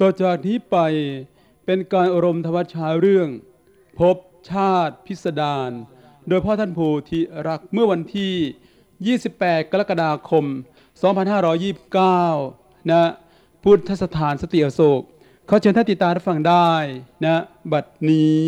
ต่อจากนี้ไปเป็นการอารมณ์ธรรมชาเรื่อง พบชาติพิสดารโดยพ่อท่านโพธิรักเมื่อวันที่ 28 กรกฎาคม 2529 นะพุทธสถานสติอโศกเขาเชิญท่านติตารับฟังได้นะ บัดนี้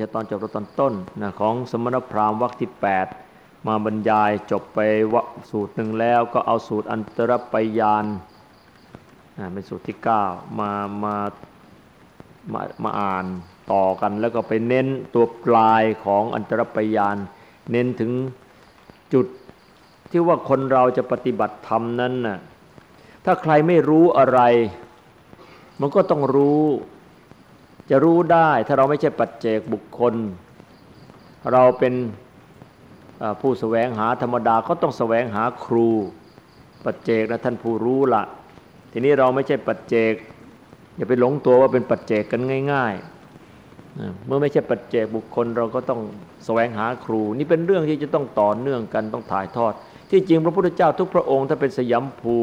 ช่ตอนจบตอนต้นนะของสมณพราหมณ์วรรคที่ 8 มาบรรยายจบไปวสูตรหนึ่งแล้วก็เอาสูตรอันตรปยานนะเป็นสูตรที่ 9 มามามามาอ่านต่อกันแล้วก็ไปเน้นตัวปลายของอันตรปยาน เน้นถึงจุดที่ว่าคนเราจะปฏิบัติธรรมนั้นน่ะถ้าใครไม่รู้อะไร มันก็ต้องรู้ จะรู้ได้ถ้าเราไม่ใช่ปัจเจกบุคคล เราเป็นผู้แสวงหาธรรมดาก็ต้องแสวงหาครู ปัจเจกนะท่านผู้รู้ละทีนี้เราไม่ใช่ปัจเจกอย่าไปหลงตัวว่าเป็นปัจเจกกันง่ายๆ เมื่อไม่ใช่ปัจเจกบุคคลเราก็ต้องแสวงหาครู นี่เป็นเรื่องที่จะต้องต่อเนื่องกันต้องถ่ายทอด ที่จริงพระพุทธเจ้าทุกพระองค์ถ้าเป็นสยามภู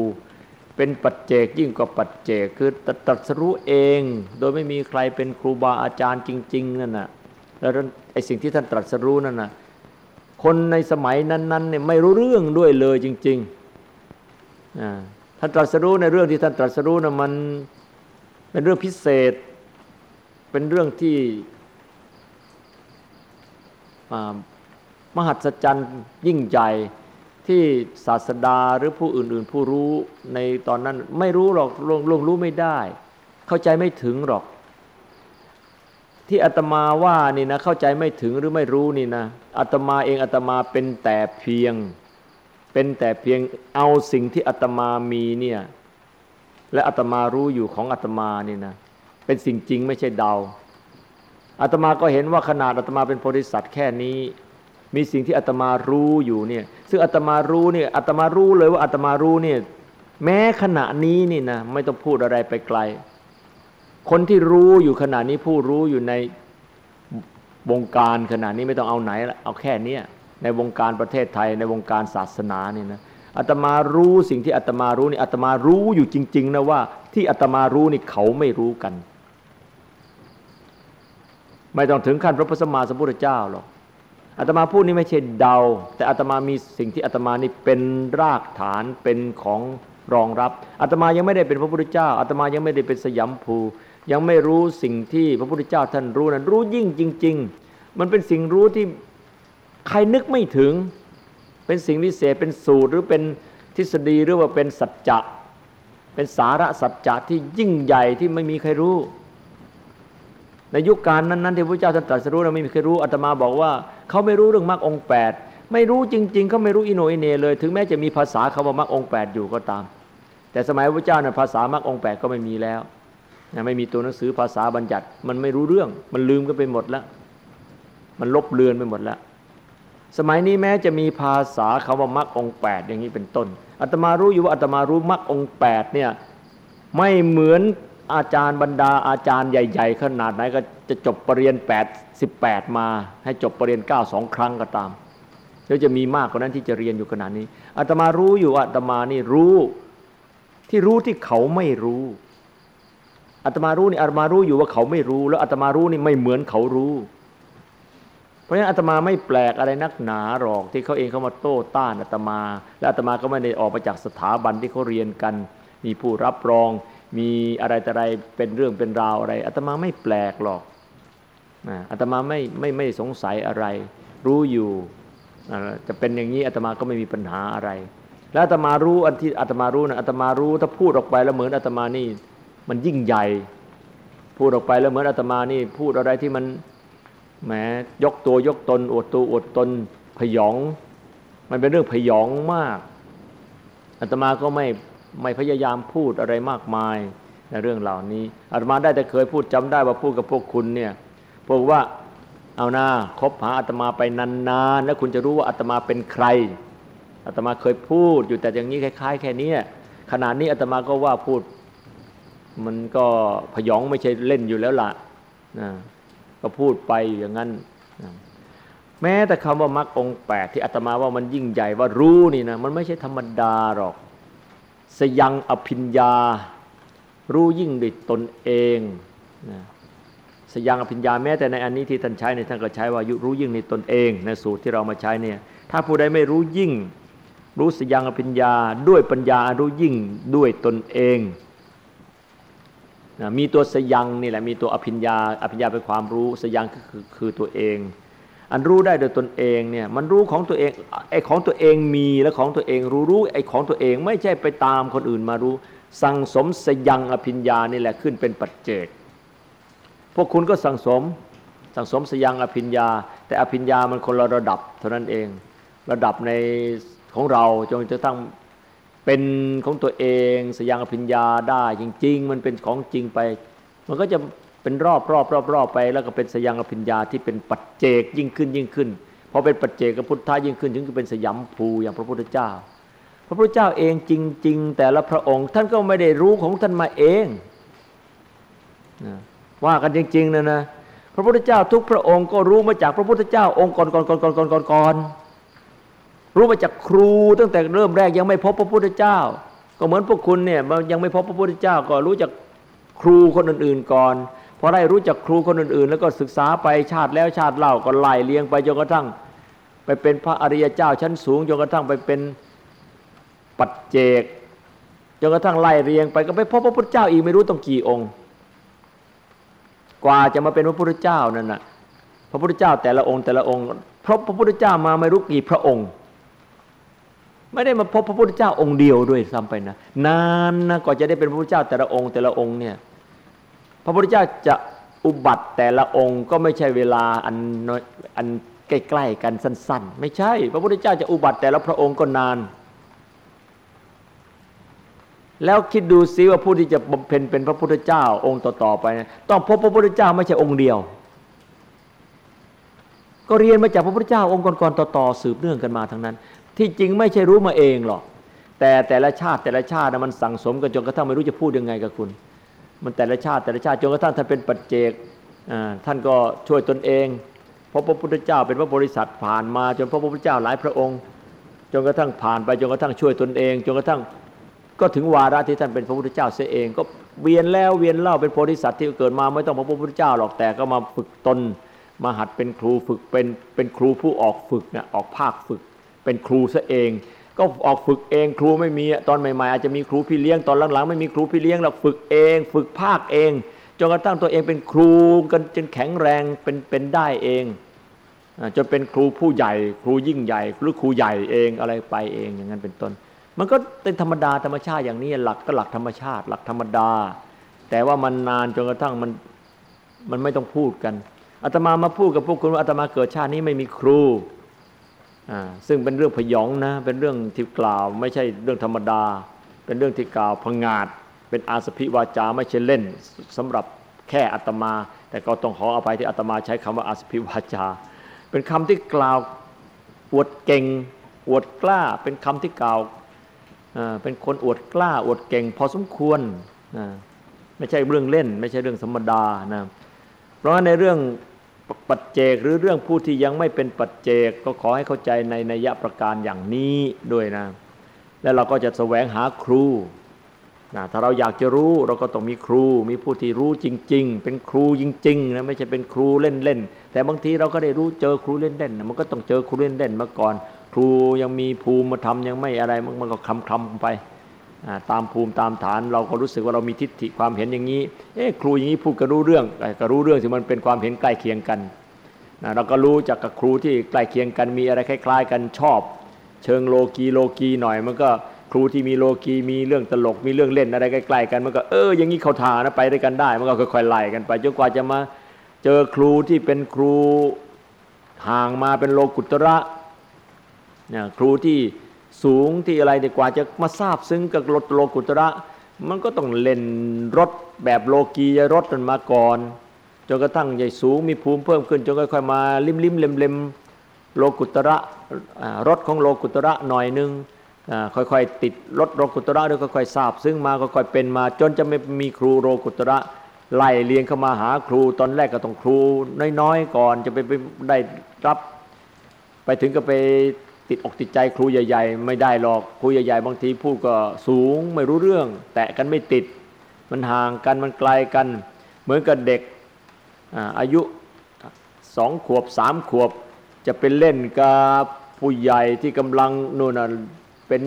เป็นปัจเจกยิ่งกว่าปัจเจกคือตรัสรู้เอง โดยไม่มีใครเป็นครูบาอาจารย์จริง ๆนั่นน่ะแล้วไอ้สิ่งที่ท่านตรัสรู้นั่นน่ะคนในสมัยนั้นๆเนี่ยไม่รู้เรื่องด้วยเลยจริงๆท่านตรัสรู้ในเรื่องที่ท่านตรัสรู้น่ะมันเป็นเรื่องพิเศษ เป็นเรื่องที่มหัศจรรย์ยิ่งใหญ่ ที่ศาสดาหรือผู้อื่น ๆ ผู้รู้ในตอนนั้นไม่รู้หรอกลงลงรู้ไม่ได้ เข้าใจไม่ถึงหรอก ที่อาตมาว่านี่นะเข้าใจไม่ถึงหรือไม่รู้นี่นะอาตมาเองอาตมาเป็นแต่เพียง เป็นแต่เพียงเอาสิ่งที่อาตมามีเนี่ยและอาตมารู้อยู่ของอาตมานี่นะเป็นสิ่งจริงไม่ใช่เดาอาตมาก็เห็นว่าขนาดอาตมาเป็นโพธิสัตว์แค่นี้ มีสิ่งที่อาตมารู้อยู่เนี่ย ซึ่งอาตมารู้เนี่ยอาตมารู้เลยว่าอาตมารู้เนี่ย แม้ขณะนี้นี่นะไม่ต้องพูดอะไรไปไกล คนที่รู้อยู่ขณะนี้ผู้รู้อยู่ในวงการขณะนี้ไม่ต้องเอาไหนเอาแค่นี้ในวงการประเทศไทยในวงการศาสนานี่นะอาตมารู้สิ่งที่อาตมารู้นี่อาตมารู้อยู่จริง ๆนะว่า ที่อาตมารู้นี่เขาไม่รู้กัน ไม่ต้องถึงขั้นพระพุทธสมมาสัมพุทธเจ้าหรอก อาตมาพูดนี่ไม่ใช่เดา แต่อาตมามีสิ่งที่อาตมานี่เป็นรากฐานเป็นของรองรับอาตมายังไม่ได้เป็นพระพุทธเจ้าอาตมายังไม่ได้เป็นสยามภูยังไม่รู้สิ่งที่พระพุทธเจ้าท่านรู้นั้นรู้ยิ่งจริง ๆ มันเป็นสิ่งรู้ที่ใครนึกไม่ถึง เป็นสิ่งพิเศษเป็นสูตรหรือเป็นทฤษฎีหรือว่าเป็นสัจจะเป็นสาระสัจจะที่ยิ่งใหญ่ที่ไม่มีใครรู้ ในยุคการนั้นๆที่พระเจ้าท่านตรัสรู้เราไม่มีใครรู้อาตมาบอกว่าเขาไม่รู้เรื่องมรรคองแปดไม่รู้จริง ๆเขาไม่รู้อิโนอิเนเลย ถึงแม้จะมีภาษาคำว่ามรรคองแปดอยู่ก็ตาม แต่สมัยพระเจ้าเนี่ยภาษามรรคองแปดก็ไม่มีแล้วไม่มีตัวหนังสือภาษาบัญญัติ มันไม่รู้เรื่อง มันลืมกันไปหมดแล้ว มันลบเลือนไปหมดแล้ว สมัยนี้แม้จะมีภาษาคำว่ามรรคองแปดอย่างนี้เป็นต้นอาตมารู้อยู่ว่าอาตมารู้มรรคองแปดเนี่ยไม่เหมือน อาจารย์บรรดาอาจารย์ใหญ่ ๆ ขนาดไหนก็จะจบปรริญญา8 18 มา ให้จบปรริญญา9สองครั้งก็ตามแล้วจะมีมากกว่านั้นที่จะเรียนอยู่ขนาดนี้อาตมารู้อยู่อาตมานี่รู้ที่รู้ที่เขาไม่รู้อาตมารู้นี่อาตมารู้อยู่ว่าเขาไม่รู้ แล้วอาตมารู้นี่ไม่เหมือนเขารู้ เพราะฉะนั้นอาตมาไม่แปลกอะไรนักหนาหรอกที่เขาเองเขามาโต้ต้านอาตมา และอาตมาก็ไม่ได้ออกมาจากสถาบันที่เขาเรียนกัน มีผู้รับรอง มีอะไรแต่อะไรเป็นเรื่องเป็นราวอะไรอาตมาไม่แปลกหรอกอาตมาไม่ไม่ไม่สงสัยอะไร รู้อยู่จะเป็นอย่างนี้อาตมาก็ไม่มีปัญหาอะไร แล้วอาตมารู้อันที่อาตมารู้นะอาตมารู้ถ้าพูดออกไปแล้วเหมือนอาตมานี่มันยิ่งใหญ่ พูดออกไปแล้วเหมือนอาตมานี่พูดอะไรที่มันแหมยกตัวยกตนอวดตัวอวดตนพยอง มันเป็นเรื่องพยองมากอาตมาก็ไม่ ไม่พยายามพูดอะไรมากมายในเรื่องเหล่านี้อาตมาได้แต่เคยพูดจำได้ว่าพูดกับพวกคุณเนี่ยพวกว่าเอาหน้าคบหาอาตมาไปนานๆแล้วคุณจะรู้ว่าอาตมาเป็นใครอาตมาเคยพูดอยู่แต่อย่างนี้คล้าย ๆ แค่นี้ขนาดนี้อาตมาก็ว่าพูด มันก็พยองไม่ใช่เล่นอยู่แล้วล่ะนะก็พูดไปอย่างนั้นนะแม้แต่คำว่ามรรคองแปดที่อาตมาว่ามันยิ่งใหญ่ว่ารู้นี่นะมันไม่ใช่ธรรมดาหรอก สยังอภิญญา รู้ยิ่งด้วยตนเองนะสยังอภิญญาแม้แต่ในอันนี้ที่ท่านใช้ในท่านก็ใช้ว่ารู้ยิ่งในตนเองในสูตรที่เรามาใช้เนี่ยถ้าผู้ใดไม่รู้ยิ่ง รู้สยังอภิญญาด้วยปัญญารู้ยิ่งด้วยตนเองนะมีตัวสยังนี่แหละมีตัวอภิญญาอภิญญาเป็นความรู้สยังก็คือคือตัวเอง อันรู้ได้โดยตนเองเนี่ยมันรู้ของตัวเองไอ้ของตัวเองมีและของตัวเองรู้รู้ไอ้ของตัวเองไม่ใช่ไปตามคนอื่นมารู้ สั่งสมสยังอภิญญานี่แหละขึ้นเป็นปัจเจก พวกคุณก็สั่งสมสั่งสมสยังอภิญญา แต่อภิญญามันคนละระดับเท่านั้นเอง ระดับในของเราจงจะตั้งเป็นของตัวเองสยังอภิญญาได้จริง ๆ มันเป็นของจริงไป มันก็จะ เป็นรอบรอบรอบรอบไปแล้วก็เป็นสยังอภิญญาที่เป็นปัจเจกยิ่งขึ้นยิ่งขึ้นพอเป็นปัจเจกกับพุทธะยิ่งขึ้นถึงจะเป็นสยามภูอย่างพระพุทธเจ้า พระพุทธเจ้าเองจริง ๆ แต่ละพระองค์ ท่านก็ไม่ได้รู้ของท่านมาเองว่ากันจริง ๆนะนะพระพุทธเจ้าทุกพระองค์ก็รู้มาจากพระพุทธเจ้าองค์ก่อนก่อนก่อนก่อนก่อนก่อนก่อนรู้มาจากครูตั้งแต่เริ่มแรกยังไม่พบพระพุทธเจ้า ก็เหมือนพวกคุณเนี่ยยังไม่พบพระพุทธเจ้าก็รู้จากครูคนอื่นๆก่อน พอได้รู้จักครูคนอื่น ๆ แล้วก็ศึกษาไปชาติแล้วชาติเล่าก็ไล่เลียงไปจนกระทั่ง ไปเป็นพระอริยเจ้าชั้นสูงจนกระทั่งไปเป็นปัจเจกจนกระทั่งไล่เรียงไปก็ไปพบพระพุทธเจ้าอีกไม่รู้ต้องกี่องค์ กว่าจะมาเป็นพระพุทธเจ้านั่นน่ะพระพุทธเจ้าแต่ละองค์แต่ละองค์พบพระพุทธเจ้ามาไม่รู้กี่พระองค์ ไม่ได้มาพบพระพุทธเจ้าองค์เดียวด้วยซ้ำไปนะนานนะกว่าจะได้เป็นพระพุทธเจ้าแต่ละองค์แต่ละองค์เนี่ย ระพุทธเจ้าจะอุบัติแต่ละองค์ก็ไม่ใช่เวลาอันอันใกล้ๆกันสั้น ๆ ไม่ใช่ พระพุทธเจ้าจะอุบัติแต่ละพระองค์ก็นาน แล้วคิดดูซิว่าผู้ที่จะบำเพ็ญเป็นพระพุทธเจ้าองค์ต่อๆไป ต้องพบพระพุทธเจ้าไม่ใช่องค์เดียว ก็เรียนมาจากพระพุทธเจ้าองค์ก่อนๆต่อๆสืบเนื่องกันมาทั้งนั้น ที่จริงไม่ใช่รู้มาเองหรอกแต่แต่ละชาติแต่ละชาติมันสั่งสมกันจนกระทั่งไม่รู้จะพูดยังไงกับคุณ มันแต่ละชาติแต่ละชาติจนกระทั่งท่านเป็นปัจเจกท่านก็ช่วยตนเองเพราะพระพุทธเจ้าเป็นพระบริษัทผ่านมา จนพระพุทธเจ้าหลายพระองค์ จนกระทั่งผ่านไปจนกระทั่งช่วยตนเอง จนกระทั่งก็ถึงวาระที่ท่านเป็นพระพุทธเจ้าเสียเอง ก็เวียนแล้วเวียนเล่าเป็นโพธิสัตว์ที่เกิดมาไม่ต้องพระพุทธเจ้าหรอกแต่ก็มาฝึกตนมาหัดเป็นครูฝึกเป็นเป็นครูผู้ออกฝึกนะออกภาคฝึก เป็นครูซะเอง ก็ออกฝึกเองครูไม่มีตอนใหม่ๆอาจจะมีครูพี่เลี้ยงตอนหลังๆไม่มีครูพี่เลี้ยงเราฝึกเอง ฝึกภาคเองจนกระทั่งตัวเองเป็นครูกันจนแข็งแรงเป็นเป็นได้เองจนเป็นครูผู้ใหญ่ ครูยิ่งใหญ่หรือครูใหญ่เองอะไรไปเองอย่างนั้นเป็นต้น มันก็เป็นธรรมดาธรรมชาติอย่างนี้หลักก็หลักธรรมชาติ หลักธรรมดา แต่ว่ามันนานจนกระทั่งมันมันไม่ต้องพูดกันอาตมามาพูดกับพวกคุณว่าอาตมาเกิดชาตินี้ไม่มีครู ซึ่งเป็นเรื่องพยองนะ เป็นเรื่องที่กล่าว ไม่ใช่เรื่องธรรมดา เป็นเรื่องที่กล่าวพงาดเป็นอาสพิวาจาไม่ใช่เล่นสำหรับแค่อัตมา แต่ก็ต้องขออภัยที่อัตมาใช้คำว่าอาสพิวาจา เป็นคำที่กล่าวอวดเก่งอวดกล้า เป็นคำที่กล่าวเป็นคนอวดกล้าอวดเก่ง พอสมควรไม่ใช่เรื่องเล่น ไม่ใช่เรื่องธรรมดานะเพราะในเรื่อง ปัจเจกหรือเรื่องผู้ที่ยังไม่เป็นปัจเจกก็ขอให้เข้าใจในนัยยะประการอย่างนี้ด้วยนะ แล้วเราก็จะแสวงหาครูนะถ้าเราอยากจะรู้เราก็ต้องมีครู มีผู้ที่รู้จริง ๆ เป็นครูจริงๆนะไม่ใช่เป็นครูเล่นๆแต่บางทีเราก็ได้รู้เจอครูเล่นๆมันก็ต้องเจอครูเล่นๆมาก่อน ครูยังมีภูมิมาทำยังไม่อะไรมันก็คลำๆไป ตามภูมิตามฐานเราก็รู้สึกว่าเรามีทิฏฐิความเห็นอย่างนี้ เอ๊ครูอย่างนี้พูดก็รู้เรื่องก็รู้เรื่องที่มันเป็นความเห็นใกล้เคียงกันนะเราก็รู้จากกับครูที่ใกล้เคียงกันมีอะไรคล้าย ๆ กันชอบ เชิงโลกีโลกีหน่อย มันก็ครูที่มีโลกีมีเรื่องตลกมีเรื่องเล่นอะไรใกล้ๆกันมันก็เอออย่างนี้เขาทานะไปด้วยกันได้ มันก็ค่อยๆไล่กันไปจนกว่าจะมาเจอครูที่เป็นครูห่างมาเป็นโลกุตระนะครูที่ สูงที่อะไรดีกว่าจะมาทราบซึ้งกับรถโลกุตระ มันก็ต้องเล่นรถแบบโลกียรถมันมาก่อนจนกระทั่งใหญ่สูงมีภูมิเพิ่มขึ้นจนค่อยๆมาลิมลิมเล็มเล็มโลกุตระรถของโลกุตระหน่อยนึงค่อยๆติดรถโลกุตระด้วยค่อยๆทราบ ซึ่งมาค่อยๆเป็นมา จนจะไม่มีครูโลกุตระไล่เลียงเข้ามาหาครูตอนแรกก็ต้องครูน้อยๆก่อนจะไปได้รับ ไปถึงก็ไป ติดอกติดใจครูใหญ่ ๆ ไม่ได้หรอกครูใหญ่ๆ บางทีพูดก็สูงไม่รู้เรื่อง แตะกันไม่ติด มันห่างกันมันไกลกัน เหมือนกับเด็กอายุสองขวบสามขวบ จะเป็นเล่นกับผู้ใหญ่ที่กำลังนู่นเป็น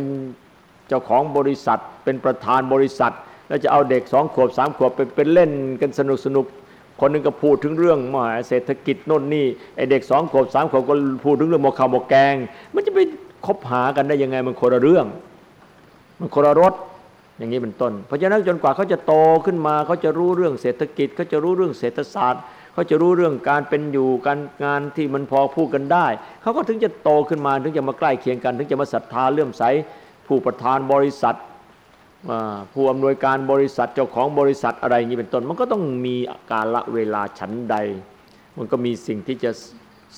เจ้าของบริษัท เป็นประธานบริษัท แล้วจะเอาเด็กสองขวบสามขวบไปเป็นเล่นกันสนุกสนุก คนนึงก็พูดถึงเรื่องมหาเศรษฐกิจโน่นนี่ไอเด็กสองขวบสามขวบก็พูดถึงเรื่องหมกข้าวหมกแกง มันจะไปคบหากันได้ยังไงมันคนละเรื่อง มันคนละรสอย่างนี้เป็นต้น เพราะฉะนั้นจนกว่าเขาจะโตขึ้นมาเขาจะรู้เรื่องเศรษฐกิจเขาจะรู้เรื่องเศรษฐศาสตร์เขาจะรู้เรื่องการเป็นอยู่การงานที่มันพอพูดกันได้ เขาก็ถึงจะโตขึ้นมาถึงจะมาใกล้เคียงกัน ถึงจะมาศรัทธาเลื่อมใสผู้ประธานบริษัท ผู้อำนวยการบริษัทเจ้าของบริษัทอะไรอย่างนี้เป็นต้น มันก็ต้องมีกาลเวลาฉันใด มันก็มีสิ่งที่จะ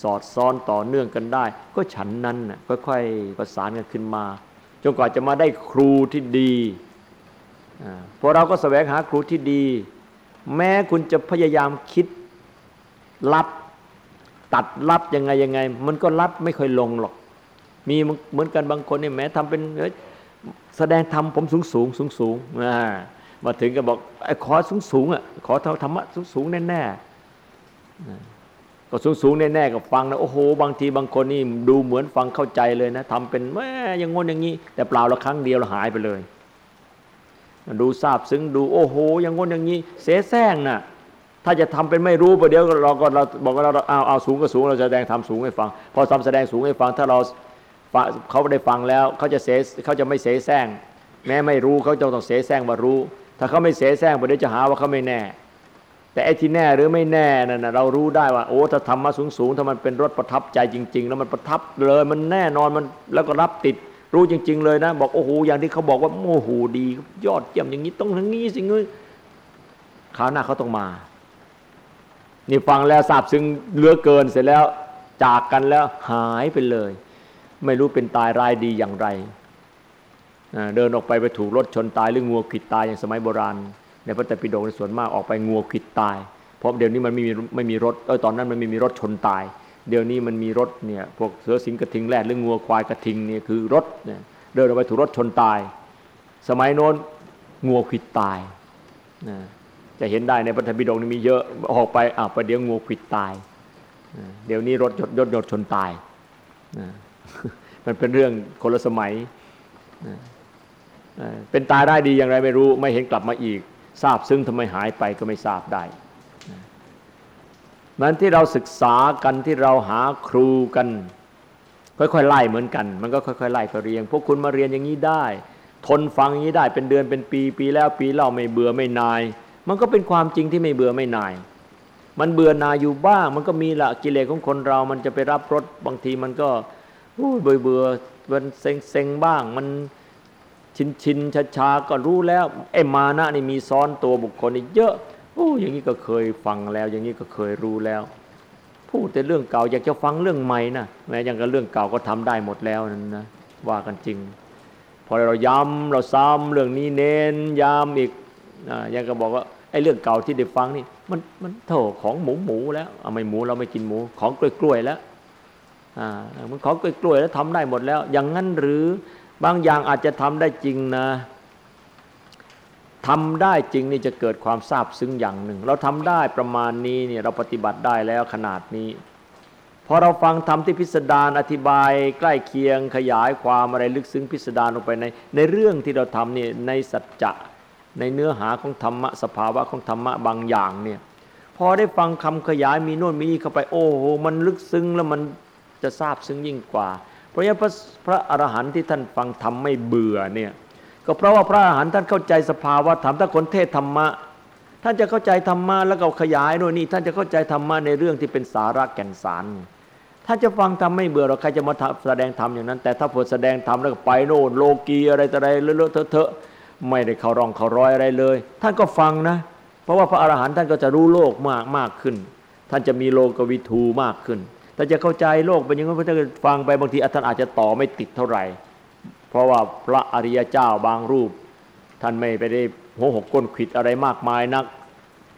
สอดซ้อนต่อเนื่องกันได้ ก็ฉันนั้นนะค่อยๆประสานกันขึ้นมาจนกว่าจะมาได้ครูที่ดีพอเราก็แสวงหาครูที่ดี แม้คุณจะพยายามคิดลัดตัดลัดยังไงยังไง มันก็ลัดไม่ค่อยลงหรอก มีเหมือนกันบางคนเนี่ยแม้ทำเป็น แสดงธรรมผมสูงสูงสูงสูงมาถึงก็บอกไอ้ขอสูงสูงอะขอธรรมะสูงสูงแน่แน่ก็สูงสูงแน่แน่ก็ฟังนะโอ้โหบางทีบางคนนี่ดูเหมือนฟังเข้าใจเลยนะทำเป็นแม่ยังงนอย่างนี้ แต่เปล่าละครั้งเดียวเราหายไปเลย ดูทราบซึ้งดูโอ้โหยังงนอย่างนี้ เสแสร้งน่ะถ้าจะทำเป็นไม่รู้ประเดี๋ยวเราก็เราบอกว่าเราเอาเอาสูงก็สูงเราจะแสดงทำสูงให้ฟัง พอทำแสดงสูงให้ฟัง ถ้าเรา เขาได้ฟังแล้วเขาจะเสเขาจะไม่เสแสร้งแม้ไม่รู้เขาจะต้องเสแสร้งว่ารู้ ถ้าเขาไม่เสแสร้งประเดี๋ยวจะหาว่าเขาไม่แน่ แต่ไอ้ที่แน่หรือไม่แน่นั่นเรารู้ได้ว่าโอ้ถ้าทำมาสูงสูงถ้ามันเป็นรถประทับใจจริง ๆ แล้วมันประทับเลยมันแน่นอนมันแล้วก็รับติดรู้จริง ๆ เลยนะ บอกโอ้โหอย่างที่เขาบอกว่าโอ้โหดี ยอดเยี่ยมอย่างนี้ต้องทั้งนี้สิเงยคราวหน้าเขาต้องมานี่ฟังแล้วทราบซึ้งเหลือเกินเสร็จแล้วจากกันแล้วหายไปเลย ไม่รู้เป็นตายรายดีอย่างไร เดินออกไปไปถูกรถชนตายหรืองัวขิดตายอย่างสมัยโบราณ ในพระแต่ปิฎกในส่วนมากออกไปงัวขิดตาย เพราะเดี๋ยวนี้มันไม่มีไม่มีรถเออตอนนั้นมันไม่มีรถชนตาย เดี๋ยวนี้มันมีรถเนี่ยพวกเสือสิงกระทิงแรดหรืองัวควายกระทิงเนี่ยคือรถเนี่ยเดินออกไปถูกรถชนตาย สมัยโน้นงัวขิดตายนะจะเห็นได้ในพระธรรมปิฎกนี่มีเยอะออกไปอ่าประเดี๋ยวงูขิดตาย เดี๋ยวนี้รถยดยดยดชนตาย มันเป็นเรื่องคนละสมัย เป็นตายได้ดีอย่างไรไม่รู้ ไม่เห็นกลับมาอีก ทราบซึ่งทำไมหายไปก็ไม่ทราบได้มันที่เราศึกษากันที่เราหาครูกัน ค่อยๆไล่เหมือนกัน มันก็ค่อยๆไล่ไปเรียง พวกคุณมาเรียนอย่างนี้ได้ ทนฟังอย่างนี้ได้เป็นเดือนเป็นปี ปีแล้วปีเล่าไม่เบื่อไม่นาย มันก็เป็นความจริงที่ไม่เบื่อไม่นาย มันเบื่อนายอยู่บ้าง มันก็มีละกิเลสของคนเรา มันจะไปรับรสบางทีมันก็ เบื่อเบื่อมันเซ็งเซ็งบ้าง มันชินชินชาชาก็รู้แล้วไอ้มานะนี่มีซ้อนตัวบุคคลนี่เยอะโอ้อย่างนี้ก็เคยฟังแล้ว อย่างนี้ก็เคยรู้แล้ว พูดแต่เรื่องเก่าอยากจะฟังเรื่องใหม่นะแม้ยังกับเรื่องเก่าก็ทำได้หมดแล้วนั่นนะว่ากันจริง พอเราย้ำเราซ้ำเรื่องนี้เน้นย้ำอีกยังก็บอกว่าไอ้เรื่องเก่าที่ได้ฟังนี่ มันมันโถของหมูหมูแล้วเอาไม่หมูเราไม่กินหมูของกล้วยกล้วยแล้ว มันขอกล้วยกล้วยแล้วทำได้หมดแล้ว อย่างนั้นหรือบางอย่างอาจจะทำได้จริงนะทำได้จริงนี่จะเกิดความทราบซึ้งอย่างหนึ่ง เราทำได้ประมาณนี้เนี่ยเราปฏิบัติได้แล้วขนาดนี้พอเราฟังทำที่พิสดารอธิบาย ใกล้เคียงขยายความอะไรลึกซึ้งพิสดารลงไปใน ในเรื่องที่เราทำเนี่ยในสัจจะในเนื้อหาของธรรมะสภาวะของธรรมะบางอย่างเนี่ยพอได้ฟังคำขยายมีโน่นมีนี่เข้าไปโอ้โหมันลึกซึ้งแล้วมัน จะทราบซึ้งยิ่งกว่า เพราะฉะนั้นพระอรหันต์ที่ท่านฟังธรรมไม่เบื่อเนี่ยก็เพราะว่าพระอรหันต์ท่านเข้าใจสภาวะธรรมถ้าคนเทศธรรมะท่านจะเข้าใจธรรมะแล้วก็ขยายโน่นนี่ท่านจะเข้าใจธรรมะในเรื่องที่เป็นสาระแก่นสารท่านจะฟังธรรมไม่เบื่อเราใครจะมาแสดงธรรมอย่างนั้น แต่ถ้าพอแสดงธรรมแล้วก็ไปโน่นโลกีอะไรต่ออะไรเลอะเทอะไม่ได้เขารองเขาร้อยอะไรเลย ท่านก็ฟังนะ เพราะว่าพระอรหันต์ท่านก็จะรู้โลกมากมากขึ้น ท่านจะมีโลกวิทูมากขึ้น ถ้าจะเข้าใจโลกเป็นยังไงพระเจ้าฟังไปบางทีท่านอาจจะต่อไม่ติดเท่าไหร่ เพราะว่าพระอริยเจ้าบางรูป ท่านไม่ไปได้หัวหกก้นขิดอะไรมากมายนัก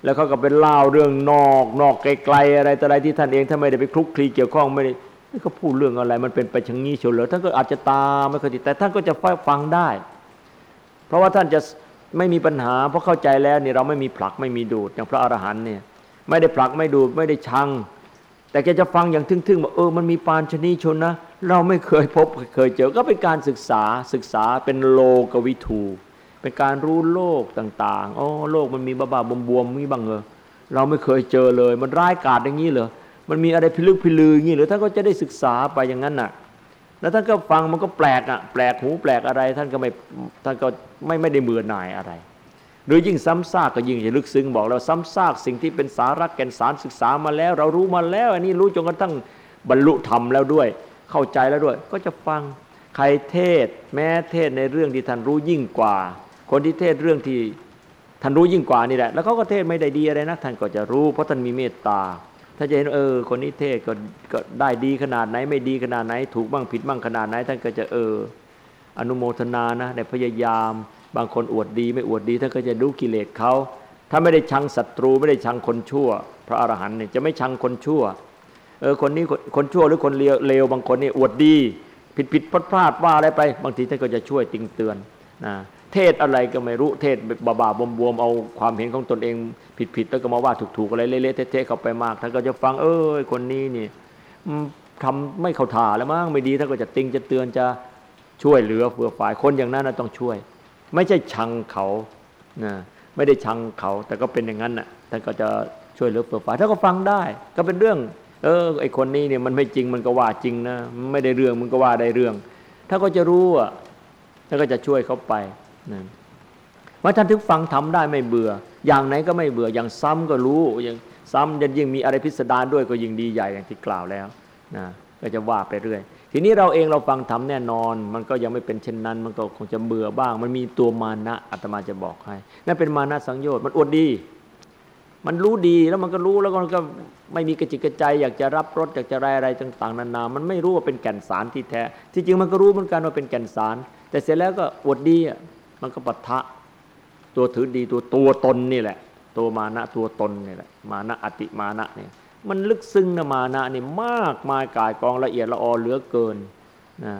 แล้วเขาก็เป็นเล่าเรื่องนอกนอกไกลๆอะไรแต่อะไรที่ท่านเองท่านไม่ได้ไปคลุกคลีเกี่ยวข้องไม่ได้เขาพูดเรื่องอะไร มันเป็นไปชงนี้เฉลยท่านก็อาจจะตามไม่ค่อยติดแต่ท่านก็จะฟังได้ เพราะว่าท่านจะไม่มีปัญหาเพราะเข้าใจแล้วนี่เราไม่มีผลักไม่มีดูดอย่างพระอรหันต์เนี่ยไม่ได้ผลักไม่ดูดไม่ได้ชัง แต่แกจะฟังอย่างทึ่งๆว่าเออมันมีปานชนีชนนะ เราไม่เคยพบเคยเจอก็เป็นการศึกษาศึกษาเป็นโลกวิทูเป็นการรู้โลกต่างๆอ๋อโลกมันมีบ้าๆบวมๆมีบ้างเออเราไม่เคยเจอเลย มันร้ายกาจอย่างนี้เหรอมันมีอะไรพิลึกพิลืออย่างนี้หรือท่านก็จะได้ศึกษาไปอย่างนั้นน่ะ แล้วท่านก็ฟังมันก็แปลกอะแปลกหูแปลกอะไรท่านก็ไม่ท่านก็ไม่ไม่ได้เบื่อหน่ายอะไร หรือยิ่งซ้ำซากก็ยิ่งจะลึกซึ้งบอกเราซ้ำซากสิ่งที่เป็นสาระแก่นสารศึกษามาแล้ว เรารู้มาแล้ว อันนี้รู้จนกระทั่งบรรลุธรรมแล้วด้วย เข้าใจแล้วด้วย ก็จะฟังใครเทศ แม้เทศในเรื่องที่ท่านรู้ยิ่งกว่า คนที่เทศเรื่องที่ท่านรู้ยิ่งกว่านี่แหละ แล้วเขาก็เทศไม่ได้ดีอะไรนะท่านก็จะรู้ เพราะท่านมีเมตตาถ้าจะเห็นเออ คนนี้เทศก็ก็ได้ดีขนาดไหนไม่ดีขนาดไหน ถูกบ้างผิดบ้างขนาดไหน ท่านก็จะเอออนุโมทนานะในพยายาม บางคนอวดดีไม่อวดดีท่านก็จะรู้กิเลสเขาถ้าไม่ได้ชังศัตรูไม่ได้ชังคนชั่ว พระอรหันต์เนี่ยจะไม่ชังคนชั่วเออคนนี้คนชั่วหรือคนเลวบางคนนี่อวดดี ผิดผิดพลาดพลาดว่าอะไรไป บางทีท่านก็จะช่วยติงเตือนนะเทศอะไรก็ไม่รู้เทศบาบาบวมบวมเอาความเห็นของตนเองผิดผิดแล้วก็มาว่าถูกถูกอะไรเละเทะเข้าไปมากท่านก็จะฟังเออคนนี้นี่ทำไม่เข้าท่าแล้วมั้งไม่ดีท่านก็จะติงจะเตือนจะช่วยเหลือเฟื่อฝ่ายคนอย่างนั้นต้องช่วย ไม่ใช่ชังเขานะไม่ได้ชังเขา แต่ก็เป็นอย่างนั้นน่ะท่านก็จะช่วยเหลือเฟื่อฝ่ายถ้าก็ฟังได้ ก็เป็นเรื่อง เออไอคนนี้เนี่ยมันไม่จริงมันก็ว่าจริงนะไม่ได้เรื่องมันก็ว่าได้เรื่อง ถ้าก็จะรู้อะท่านก็จะช่วยเขาไปนะว่าท่านถึงฟังทำได้ไม่เบื่อ อย่างไหนก็ไม่เบื่ออย่างซ้ำก็รู้อย่างซ้ำยิ่งมีอะไรพิสดารด้วยก็ยิ่งดีใหญ่อย่างที่กล่าวแล้วนะก็จะว่าไปเรื่อย ทีนี้เราเองเราฟังทำแน่นอน มันก็ยังไม่เป็นเช่นนั้น มันก็คงจะเบื่อบ้าง มันมีตัวมานะอาตมาจะบอกให้นั่นเป็นมานะสังโยชน์มันอวดดี มันรู้ดีแล้วมันก็รู้แล้วมันก็ไม่มีกระจิกกระใจ อยากจะรับรสอยากจะอะไรอะไรต่าง ๆ นานา มันไม่รู้ว่าเป็นแก่นสารที่แท้ ที่จริงมันก็รู้เหมือนกันว่าเป็นแก่นสาร แต่เสร็จแล้วก็อวดดีอะมันก็ปะทะตัวถือดีตัวตัวตนนี่แหละ ตัวมานะตัวตนนี่แหละ มานะอติมานะเนี่ย มันลึกซึ้งนะมานะนี่มากมายกายกองละเอียดละออเหลือเกินนะ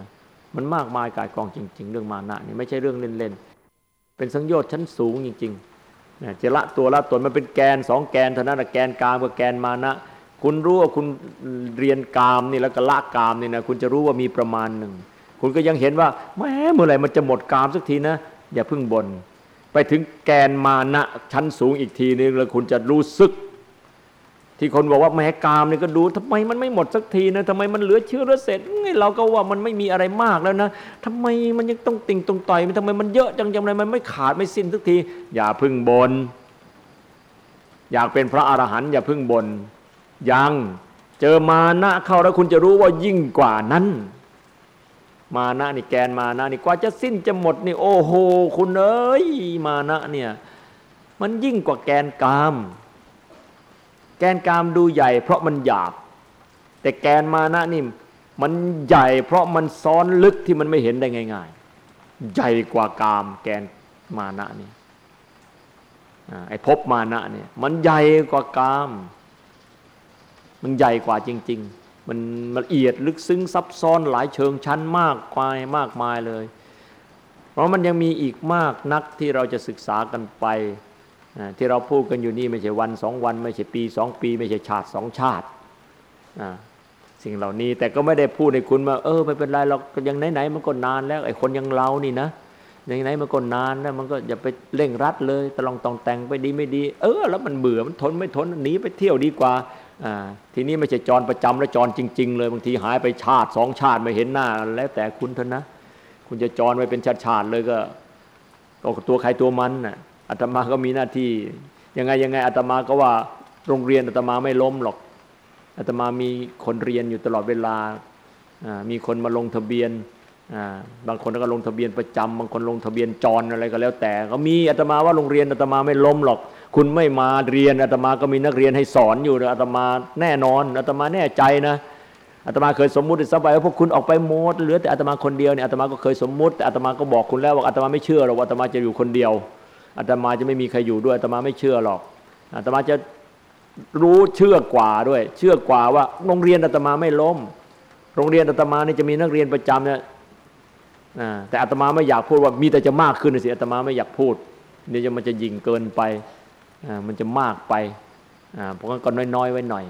มันมากมายกายกองจริง ๆ เรื่องมานะนี่ไม่ใช่เรื่องเล่นๆเป็นสังโยชน์ชั้นสูงจริงๆนะจะละตัวละตนมันเป็นแกนสองแกนเท่านั้นแกนกามกับแกนมานะ คุณรู้ว่าคุณเรียนกามนี่แล้วก็ละกามนี่นะคุณจะรู้ว่ามีประมาณหนึ่งคุณก็ยังเห็นว่าแม้เมื่อไหร่มันจะหมดกามสักทีนะ อย่าพึ่งบ่นไปถึงแกนมานะชั้นสูงอีกทีนึงแล้วคุณจะรู้สึก ที่คนบอกว่าแม้กามนี่ก็ดูทำไมมันไม่หมดสักทีนะทำไมมันเหลือเชื้อเหลือเศษเราก็ว่ามันไม่มีอะไรมากแล้วนะทำไมมันยังต้องติ่งตรงต่อยมันทำไมมันเยอะจังจังไรมันไม่ขาดไม่สิ้นสักที อย่าพึ่งบน อยากเป็นพระอรหันต์อย่าพึ่งบน ยังเจอมานะเข้าแล้วคุณจะรู้ว่ายิ่งกว่านั้น มานะนี่แกนมานะนี่กว่าจะสิ้นจะหมดนี่โอ้โหคุณเอ้ยมานะเนี่ยมันยิ่งกว่าแกนกาม แกนกามดูใหญ่เพราะมันหยาบ แต่แกนมานะนี่มันใหญ่เพราะมันซ้อนลึกที่มันไม่เห็นได้ง่าย ๆ ใหญ่กว่ากามแกนมานะนี่ไอ้พบมานะเนี่ยมันใหญ่กว่ากาม มันใหญ่กว่าจริง ๆ มันละเอียดลึกซึ้งซับซ้อนหลายเชิงชั้นมากมายมากมายเลย เพราะมันยังมีอีกมากนักที่เราจะศึกษากันไป ที่เราพูดกันอยู่นี่ไม่ใช่วันสองวันไม่ใช่ปีสองปี ไม่ใช่ชาติสองชาติสิ่งเหล่านี้แต่ก็ไม่ได้พูดในคุณมาเออไม่เป็นไรเรายังไหนๆมันก็นานแล้วไอ้คนยังเรานี่นะยังไหนมันก็นานแล้วมันก็อย่าไปเร่งรัดเลยตะลองตองแต่งไปดีไม่ดี เออ แล้วมันเบื่อมันทนไม่ทนหนีไปเที่ยวดีกว่าทีนี้ไม่ใช่จรประจำแล้วจรจริง ๆ เลยบางทีหายไปชาติสองชาติไม่เห็นหน้า แล้วแต่คุณเถอะนะ คุณจะจรไปเป็นชาติชาติเลยก็ก็ตัวใครตัวมันน่ะ อาตมาก็มีหน้าที่ ยังไงยังไงอาตมาก็ว่าโรงเรียนอาตมาไม่ล้มหรอกอาตมามีคนเรียนอยู่ตลอดเวลา มีคนมาลงทะเบียน บางคนก็ลงทะเบียนประจำบางคนลงทะเบียนจรอะไรก็แล้วแต่ ก็มีอาตมาว่าโรงเรียนอาตมาไม่ล้มหรอก คุณไม่มาเรียนอาตมาก็มีนักเรียนให้สอนอยู่อาตมาแน่นอนอาตมาแน่ใจนะอาตมาเคยสมมุติสบายว่าพวกคุณออกไปหมดเหลือแต่อาตมาคนเดียวเนี่ยอาตมาก็เคยสมมุติแต่อาตมาก็บอกคุณแล้วว่าอาตมาไม่เชื่อหรอกว่าอาตมาจะอยู่คนเดียว อาตมาจะไม่มีใครอยู่ด้วยอาตมาไม่เชื่อหรอกอาตมาจะรู้เชื่อกว่าด้วย เชื่อกว่าว่าโรงเรียนอาตมาไม่ล้ม โรงเรียนอาตมานี่จะมีนักเรียนประจำเนี่ยแต่อาตมาไม่อยากพูดว่ามีแต่จะมากขึ้นสิอาตมาไม่อยากพูดเนี่จะมันจะยิงเกินไปมันจะมากไปเพราะงั้นก็น้อยๆไว้หน่อย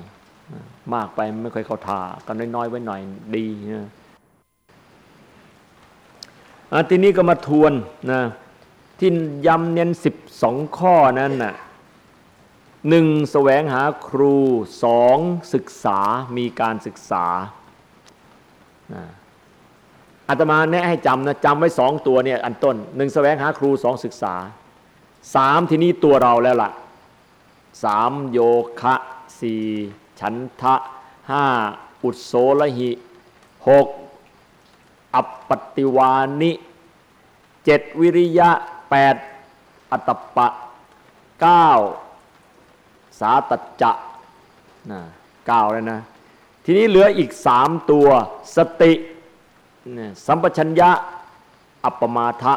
มากไปไม่ค่อยเข้าท่าก็น้อยๆไว้หน่อยดีนะทีนี้ก็มาทวนนะ ที่ย้ำเน้นสิบสองข้อนั้นน่ะหนึ่งแสวงหาครูสองศึกษามีการศึกษาอาตมาแนะให้จำนะจำไว้สองตัวเนี่ยอันต้นหนึ่งแสวงหาครูสองศึกษาสามทีนี้ตัวเราแล้วล่ะสามโยคะสี่ฉันทะห้าอุโสลหิหกอัปปติวานิเจ็ดวิริยะ ดอัตปะเก้าสาตจะนะเก้าเลยนะ ทีนี้เหลืออีกสามตัวสติสัมปชัญญะ อัปปมาทะ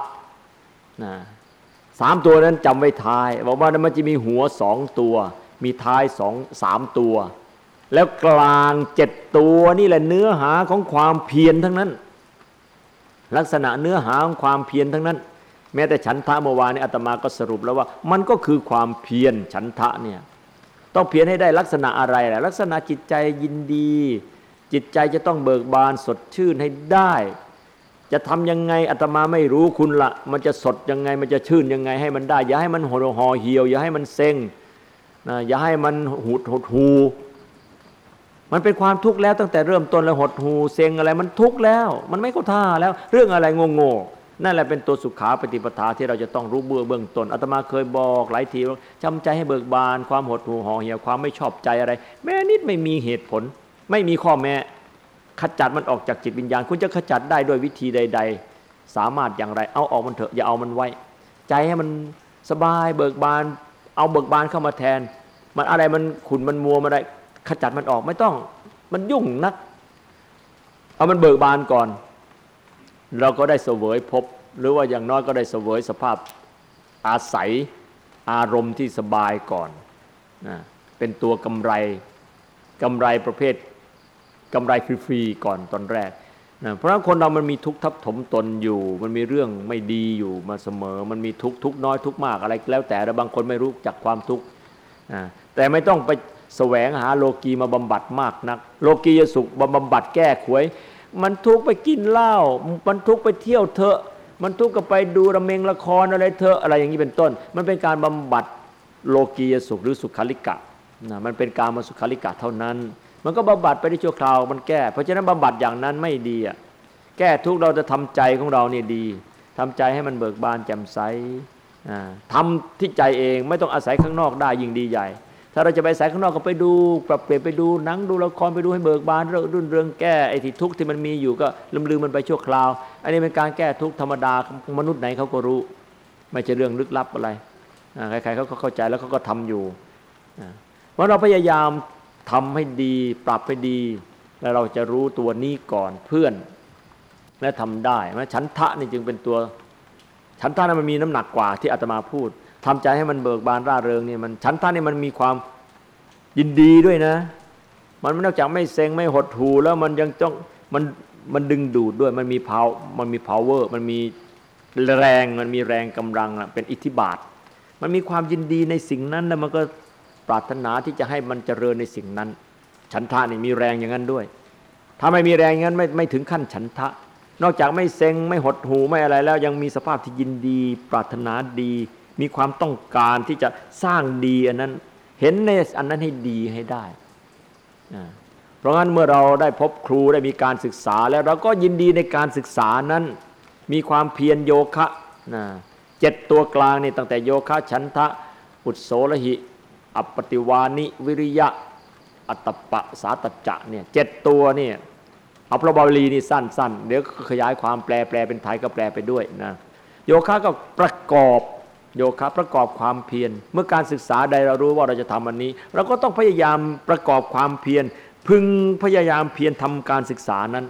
นะสามตัวนั้นจำไว้ท้าย บอกว่ามันจะมีหัวสองตัว มีท้ายสองสามตัว แล้วกลางเจ็ดตัวนี่แหละเนื้อหาของความเพียรทั้งนั้น ลักษณะเนื้อหาของความเพียรทั้งนั้น แม้แต่ฉันทะเมื่อวานนี้อาตมาก็สรุปแล้วว่า มันก็คือความเพียรฉันทะเนี่ยต้องเพียรให้ได้ลักษณะอะไรแหละลักษณะจิตใจยินดี จิตใจจะต้องเบิกบานสดชื่นให้ได้ จะทำยังไงอาตมาไม่รู้คุณละมันจะสดยังไงมันจะชื่นยังไงให้มันได้ อย่าให้มันห่อห่อเหี่ยว อย่าให้มันเซ็งนะอย่าให้มันหดหดหูมันเป็นความทุกข์แล้วตั้งแต่เริ่มต้นแล้วหดหูเซ็งอะไรมันทุกข์แล้ว มันไม่เข้าท่าแล้ว เรื่องอะไรงงๆ นั่นแหละเป็นตัวสุขาปฏิปทาที่เราจะต้องรู้เบื้อเบื้องต้นอาตมาเคยบอกหลายทีว่าจำใจให้เบิกบาน ความหดหู่ห่อเหี่ยวความไม่ชอบใจอะไร แม้นิดไม่มีเหตุผล ไม่มีข้อแม้ขจัดมันออกจากจิตวิญญาณ คุณจะขจัดได้ด้วยวิธีใด ๆ สามารถอย่างไร เอาออกมันเถอะอย่าเอามันไว้ ใจให้มันสบายเบิกบาน เอาเบิกบานเข้ามาแทน มันอะไรมันขุนมันมัวมาได้ขจัดมันออกไม่ต้อง มันยุ่งนัก เอามันเบิกบานก่อน เราก็ได้เสวยพบ หรือว่าอย่างน้อยก็ได้เสวยสภาพอาศัยอารมณ์ที่สบายก่อนนะเป็นตัวกำไรกำไรประเภทกำไรฟรีๆก่อนตอนแรกนะเพราะคนเรามันมีทุกข์ทับถมตนอยู่ มันมีเรื่องไม่ดีอยู่มาเสมอ มันมีทุกข์ทุกน้อยทุกมากอะไรแล้วแต่แต่บางคนไม่รู้จักความทุกข์นะแต่ไม่ต้องไปแสวงหาโลกีมาบำบัดมากนัก โลกียสุขบำบัดแก้ขวย มันทุกไปกินเหล้ามันทุกไปเที่ยวเถอะมันทุกข์ก็ไปดูระเมงละครอะไรเถอะอะไรอย่างนี้เป็นต้น มันเป็นการบำบัดโลกียสุขหรือสุขาริกะนะมันเป็นการมาสุขาริกะเท่านั้น มันก็บำบัดไปได้ชั่วคราวมันแก้ เพราะฉะนั้นบำบัดอย่างนั้นไม่ดีอะแก้ทุกเราจะทำใจของเราเนี่ยดีทำใจให้มันเบิกบานแจ่มใสทำที่ใจเองไม่ต้องอาศัยข้างนอกได้ยิ่งดีใหญ่ ถ้าเราจะไปอายข้างนอกก็ไปดูปรับเปลี่ยนไปดูหนังดูละครไปดูให้เบิกบานเรื่องเรื่องแก้ไอ้ที่ทุกข์ที่มันมีอยู่ก็ลืมลืมมันไปชั่วคราว อันนี้เป็นการแก้ทุกข์ธรรมดามนุษย์ไหนเขาก็รู้ ไม่ใช่เรื่องลึกลับอะไรใครๆเขาก็เข้าใจแล้วเขาก็ทำอยู่เพราะเราพยายามทำให้ดีปรับให้ดี แล้วเราจะรู้ตัวนี้ก่อนเพื่อน และทำได้ไหมฉันทะนี่จึงเป็นตัว ฉันทะนั้นมันมีน้ำหนักกว่าที่อาตมาพูด ทำใจให้มันเบิกบานร่าเริงนี่มันฉันทะนี่มันมีความยินดีด้วยนะ มันนอกจากไม่เซ็งไม่หดหูแล้วมันยังต้องมันมันดึงดูดด้วยมันมีพาวมันมี power มันมีแรงมันมีแรงกำลังเป็นอิทธิบาท มันมีความยินดีในสิ่งนั้นแล้วมันก็ปรารถนาที่จะให้มันเจริญในสิ่งนั้น ฉันทะนี่มีแรงอย่างนั้นด้วย ถ้าไม่มีแรงอย่างนั้นไม่ไม่ถึงขั้นฉันทะ นอกจากไม่เซ็งไม่หดหูไม่อะไรแล้ว ยังมีสภาพที่ยินดี ปรารถนาดี มีความต้องการที่จะสร้างดีอันนั้น เห็นในอันนั้นให้ดีให้ได้ เพราะงั้นเมื่อเราได้พบครูได้มีการศึกษา แล้วเราก็ยินดีในการศึกษานั้น มีความเพียรโยคะเจ็ดตัวกลางนี่ตั้งแต่โยคะฉันทะอุดโสลหิ อัปติวานิวิริยะ อัตปะสาตจะเนี่ยเจ็ดตัวเนี่ยเอาพระบาลีนี่สั้นๆ เดี๋ยวขยายความแปลแปลเป็นไทยก็แปลไปด้วยนะโยคะก็ประกอบ โยคะประกอบความเพียร เมื่อการศึกษาใดเรารู้ว่าเราจะทำอันนี้ เราก็ต้องพยายามประกอบความเพียร พึงพยายามเพียรทำการศึกษานั้น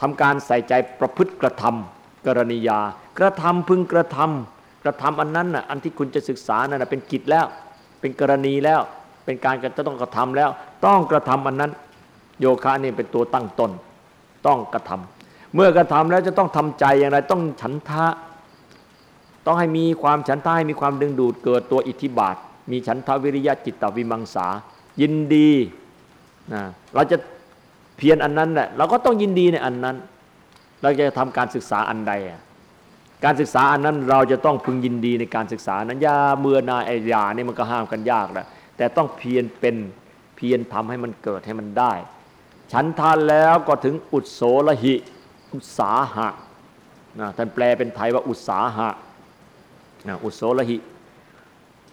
ทำการใส่ใจประพฤติกระทำกรณียา กระทำพึงกระทำกระทำอันนั้นน่ะอันที่คุณจะศึกษานั่นเป็นกิจแล้ว เป็นกรณีแล้ว เป็นการจะต้องกระทำแล้ว ต้องกระทำอันนั้น โยคะนี่เป็นตัวตั้งต้นต้องกระทำเมื่อกระทำแล้วจะต้องทำใจอย่างไรต้องฉันทะ ต้องให้มีความฉันทะให้มีความดึงดูดเกิดตัวอิทธิบาท มีฉันทวิริยะจิตตวิมังสา ยินดีนะเราจะเพียรอันนั้นแหละเราก็ต้องยินดีในอันนั้น เราจะทำการศึกษาอันใด การศึกษาอันนั้นเราจะต้องพึงยินดีในการศึกษานั้นยาเมื่อนาไอยาเนี่ยมันก็ห้ามกันยากแหละแต่ต้องเพียรเป็นเพียรทำให้มันเกิดให้มันได้ ฉันทานแล้วก็ถึงอุดโสละหิ อุตสาหะนะท่านแปลเป็นไทยว่าอุตสาหะ อุดโสละหิ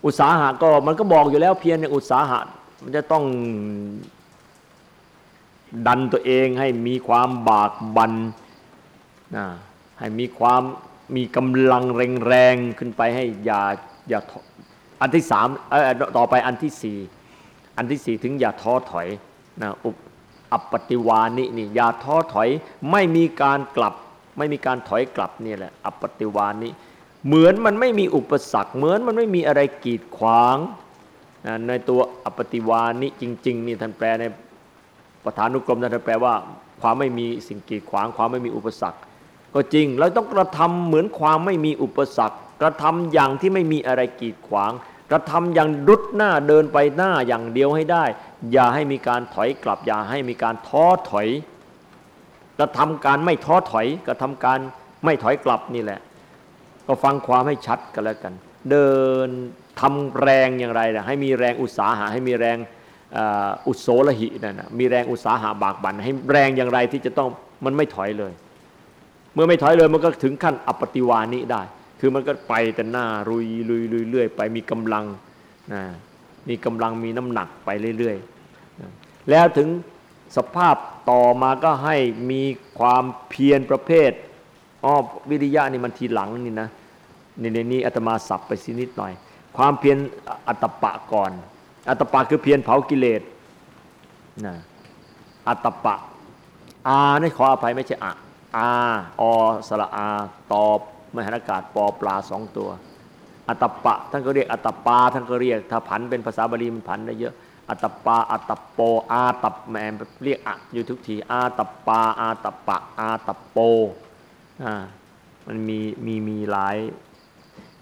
อุตสาหะก็มันก็บอกอยู่แล้วเพียรในอุตสาหะ มันจะต้องดันตัวเองให้มีความบากบันนะให้มีความมีกำลังแรงๆขึ้นไปให้อย่าอย่าอันที่สามต่อไปอันที่สี่อันที่สี่ถึงอย่าท้อถอยนะอุปอัปปติวานินี่อย่าท้อถอย ไม่มีการกลับ ไม่มีการถอยกลับนี่แหละอัปปติวานิ เหมือนมันไม่มีอุปสรรค เหมือนมันไม่มีอะไรกีดขวางในตัวอปติวานิจริง ๆ นี่ท่านแปลในประธานุกรมนั่นแปลว่า ความไม่มีสิ่งกีดขวาง ความไม่มีอุปสรรค ก็จริงเราต้องกระทำเหมือนความไม่มีอุปสรรค กระทำอย่างที่ไม่มีอะไรกีดขวาง กระทำอย่างรุดหน้าเดินไปหน้าอย่างเดียวให้ได้ อย่าให้มีการถอยกลับ อย่าให้มีการท้อถอย กระทำการไม่ท้อถอย กระทำการไม่ถอยกลับนี่แหละ ก็ฟังความให้ชัดกันแล้วกัน เดินทำแรงอย่างไรนะให้มีแรงอุตสาหะให้มีแรงอุโสลหินั่นนะมีแรงอุตสาหะบากบันให้แรงอย่างไรที่จะต้องมันไม่ถอยเลย เมื่อไม่ถอยเลยมันก็ถึงขั้นอปฏิวานิได้ คือมันก็ไปแต่หน้ารุยลุยลุยเรื่อยไปมีกำลังนะมีกำลังมีน้ำหนักไปเรื่อยๆแล้วถึงสภาพต่อมาก็ให้มีความเพียรประเภท อ้อวิริยะนี่มันทีหลังนี่นะในในนี้อาตมาสับไปสินิดหน่อย ความเพียรอัตปะก่อน อัตปะคือเพียรเผากิเลสนะอัตปะอานี่ขออภัยไม่ใช่อะอาอสระอาตอบมหันากาศปอปลาสองตัว อัตปะท่านก็เรียกอัตปาท่านก็เรียกถ้าผันเป็นภาษาบาลีมันผันได้เยอะอัตปาอัตโปอาตับแมเรียกอะอยู่ทุกทีอาตปาอาตปะอาตโป อ่ามันมีมีมีหลาย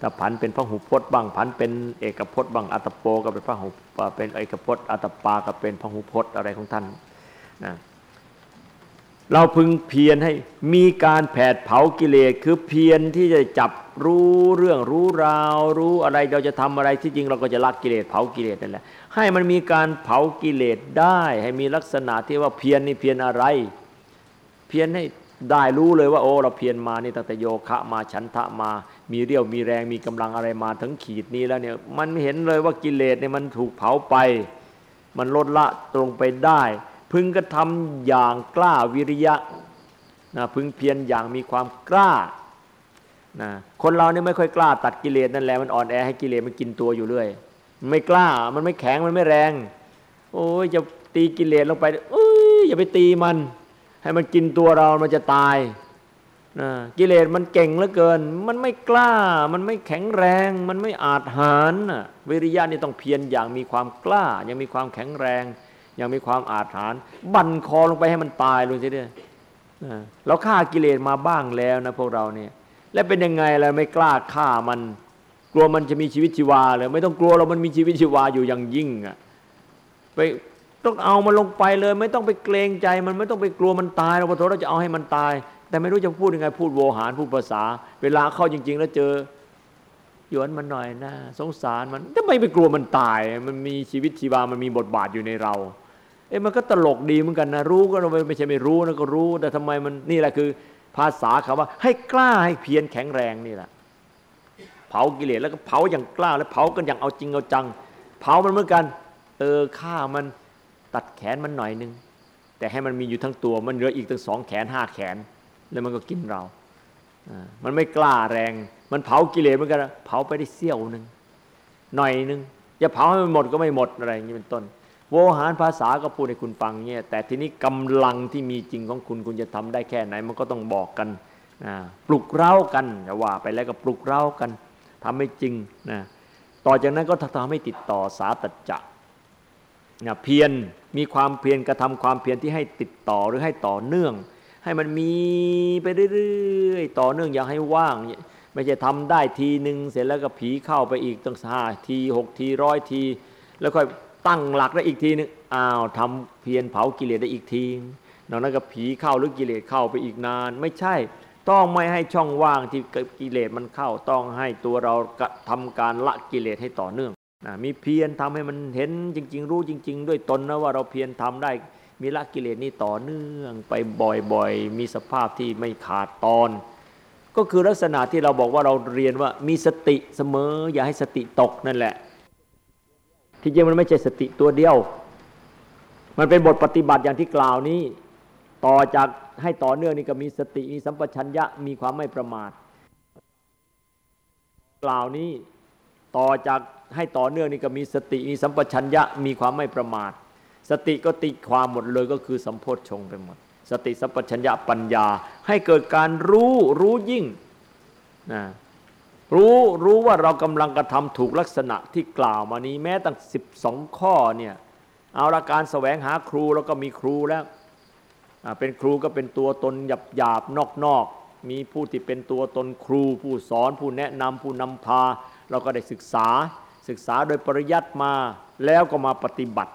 ถ้าผันเป็นพระหุพจน์บ้างผันเป็นเอกพจน์บ้างอัตโปก็เป็นพระหุเป็นเอกพจน์อัตปาก็เป็นพระหุพจน์อะไรของท่านนะเราพึงเพียรให้มีการแผดเผากิเลสคือเพียรที่จะจับรู้เรื่องรู้ราว รู้อะไรเราจะทำอะไรที่จริงเราก็จะละกิเลสเผากิเลสนั่นแหละให้มันมีการเผากิเลสได้ ให้มีลักษณะที่ว่าเพียรนี่เพียรอะไร เพียรให้ ได้รู้เลยว่าโอ้เราเพียรมานี่ตั้งแต่โยคะมาฉันทะมา มีเรี่ยวมีแรงมีกำลังอะไรมาถึงขีดนี้แล้วเนี่ยมันเห็นเลยว่ากิเลสเนี่ยมันถูกเผาไป มันลดละตรงไปได้ พึงกระทำอย่างกล้าวิริยะนะพึงเพียรอย่างมีความกล้านะคนเราเนี่ยไม่ค่อยกล้าตัดกิเลสนั่นแหละมันอ่อนแอให้กิเลสมันกินตัวอยู่เรื่อยไม่กล้ามันไม่แข็งมันไม่แรง โอ้ยจะตีกิเลสลงไปเอ้ยอย่าไปตีมัน ให้มันกินตัวเรามันจะตายนะกิเลสมันเก่งเหลือเกิน มันไม่กล้า มันไม่แข็งแรง มันไม่อาจหารวิริยะนี่ต้องเพียรอย่างมีความกล้า ยังมีความแข็งแรง ยังมีความอาจหารบั่นคอลงไปให้มันตายลงทีเดียวเราฆ่ากิเลสมาบ้างแล้วนะพวกเราเนี่ย แล้วเป็นยังไงล่ะไม่กล้าฆ่ามัน กลัวมันจะมีชีวิตชีวาเลยไม่ต้องกลัวเรามันมีชีวิตชีวาอยู่อย่างยิ่งอะไป ต้องเอามันลงไปเลย ไม่ต้องไปเกรงใจมันไม่ต้องไปกลัวมันตายเราพอเราจะเอาให้มันตาย แต่ไม่รู้จะพูดยังไงพูดโวหารพูดภาษา เวลาเข้าจริง ๆ แล้วเจอหยวนมันหน่อยนะสงสารมันทำไมไปกลัวมันตาย มันมีชีวิตชีวามันมีบทบาทอยู่ในเราเอ้มันก็ตลกดีเหมือนกันนะรู้ก็เราไม่ใช่ไม่รู้นะก็รู้ แต่ทำไมมันนี่แหละคือ ภาษาคำว่า ให้กล้าให้เพียรแข็งแรงนี่แหละเผากิเลสแล้วก็เผาอย่างกล้าแล้วเผากันอย่างเอาจริงเอาจัง เผามันเหมือนกัน เออฆ่ามัน ตัดแขนมันหน่อยนึง แต่ให้มันมีอยู่ทั้งตัวมันเหลืออีกตั้งสองแขนห้าแขน แล้วมันก็กินเรา มันไม่กล้าแรง มันเผากิเลสเหมือนกันเผาไปได้เสี้ยวหนึ่งหน่อยหนึ่งจะเผาให้มันหมดก็ไม่หมดอะไรอย่างนี้เป็นต้นโวหารภาษาก็พูดให้คุณฟังเนี่ยแต่ทีนี้กำลังที่มีจริงของคุณคุณจะทำได้แค่ไหน มันก็ต้องบอกกันปลุกเร้ากันจะว่าไปแล้วก็ปลุกเร้ากันทำให้จริงนะต่อจากนั้นก็ทำให้ติดต่อสาตัจจะ นะเพียรมีความเพียรกระทำความเพียรที่ให้ติดต่อหรือให้ต่อเนื่อง ให้มันมีไปเรื่อยๆต่อเนื่องอย่าให้ว่าง ไม่ใช่ทำได้ทีหนึ่งเสร็จแล้วก็ผีเข้าไปอีกตั้งห้าทีหกทีร้อยที แล้วค่อยตั้งหลักได้อีกทีนึงอ้าวทำเพียรเผากิเลสได้อีกทีนอกนั้นก็ผีเข้าหรือกิเลสเข้าไปอีกนาน ไม่ใช่ต้องไม่ให้ช่องว่างที่กิเลสมันเข้าต้องให้ตัวเราทำการละกิเลสให้ต่อเนื่อง มีเพียรทำให้มันเห็นจริง ๆ รู้จริง ๆ ด้วยตนนะว่าเราเพียรทำได้มีละกิเลสนี่ต่อเนื่องไปบ่อยๆ มีสภาพที่ไม่ขาดตอน ก็คือลักษณะที่เราบอกว่าเราเรียนว่ามีสติเสมอ อย่าให้สติตกนั่นแหละ ที่จริงมันไม่ใช่สติตัวเดียว มันเป็นบทปฏิบัติอย่างที่กล่าวนี้ ต่อจากให้ต่อเนื่องนี่ก็มีสติมีสัมปชัญญะมีความไม่ประมาท กล่าวนี้ต่อจาก ให้ต่อเนื่องนี่ก็มีสติมีสัมปชัญญะมีความไม่ประมาท สติก็ติความหมดเลยก็คือสัมโพชฌงไปหมด สติสัมปชัญญะปัญญา ให้เกิดการรู้รู้ยิ่งนะรู้รู้ว่าเรากำลังกระทำถูกลักษณะที่กล่าวมานี้แม้ตั้ง 12 ข้อเนี่ยเอาละการแสวงหาครูแล้วก็มีครูแล้วเป็นครูก็เป็นตัวตนหยาบหยาบนอกนอกมีผู้ที่เป็นตัวตนครู ผู้สอนผู้แนะนำผู้นำพา เราก็ได้ศึกษา ศึกษาโดยปริยัติมาแล้วก็มาปฏิบัติ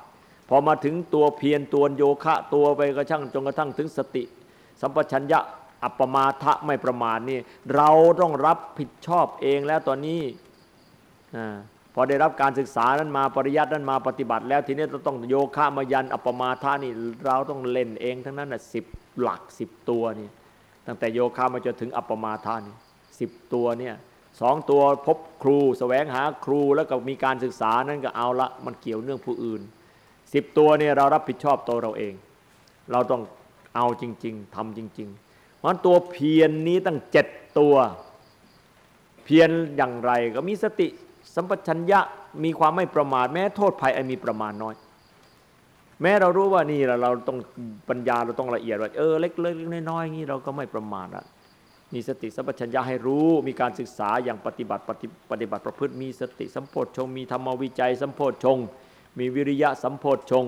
พอมาถึงตัวเพียรตัวโยคะตัวไปกระทั่งจนกระทั่งถึงสติ สัมปชัญญะอัปปมาทะไม่ประมาทนี่เราต้องรับผิดชอบเองแล้วตอนนี้พอได้รับการศึกษานั้นมาปริยัตินั้นมาปฏิบัติ แล้วทีนี้เราต้องโยคะมายันอัปปมาทานี่เราต้องเล่นเองทั้งนั้นน่ะสิบหลักสิบตัวนี่ตั้งแต่โยคะมาจนถึงอัปปมาทานี่สิบตัวเนี่ย สองตัวพบครูสแสวงหาครูแล้วก็มีการศึกษานั้นก็เอาละมันเกี่ยวเนื่องผู้อื่นสิบตัวเนี่ยเรารับผิดชอบตัวเราเอง เราต้องเอาจริง ๆทำจริงๆเพราะตัวเพียรนนี้ตั้งเจ็ดตัว เพียรอย่างไรก็มีสติสัมปชัญญะมีความไม่ประมาทแม้โทษภัยไอมีประมาณน้อย แม้เรารู้ว่านี่เราเราต้องปัญญาเราต้องละเอียดว่าเออเล็กๆน้อยๆงี้เราก็ไม่ประมาทอะ มีสติสัมปชัญญะให้รู้ มีการศึกษาอย่างปฏิบัติปฏิบัติประพฤติมีสติสัมโพชฌงมีธรรมวิจัยสัมโพชฌงมีวิริยะสัมโพชฌง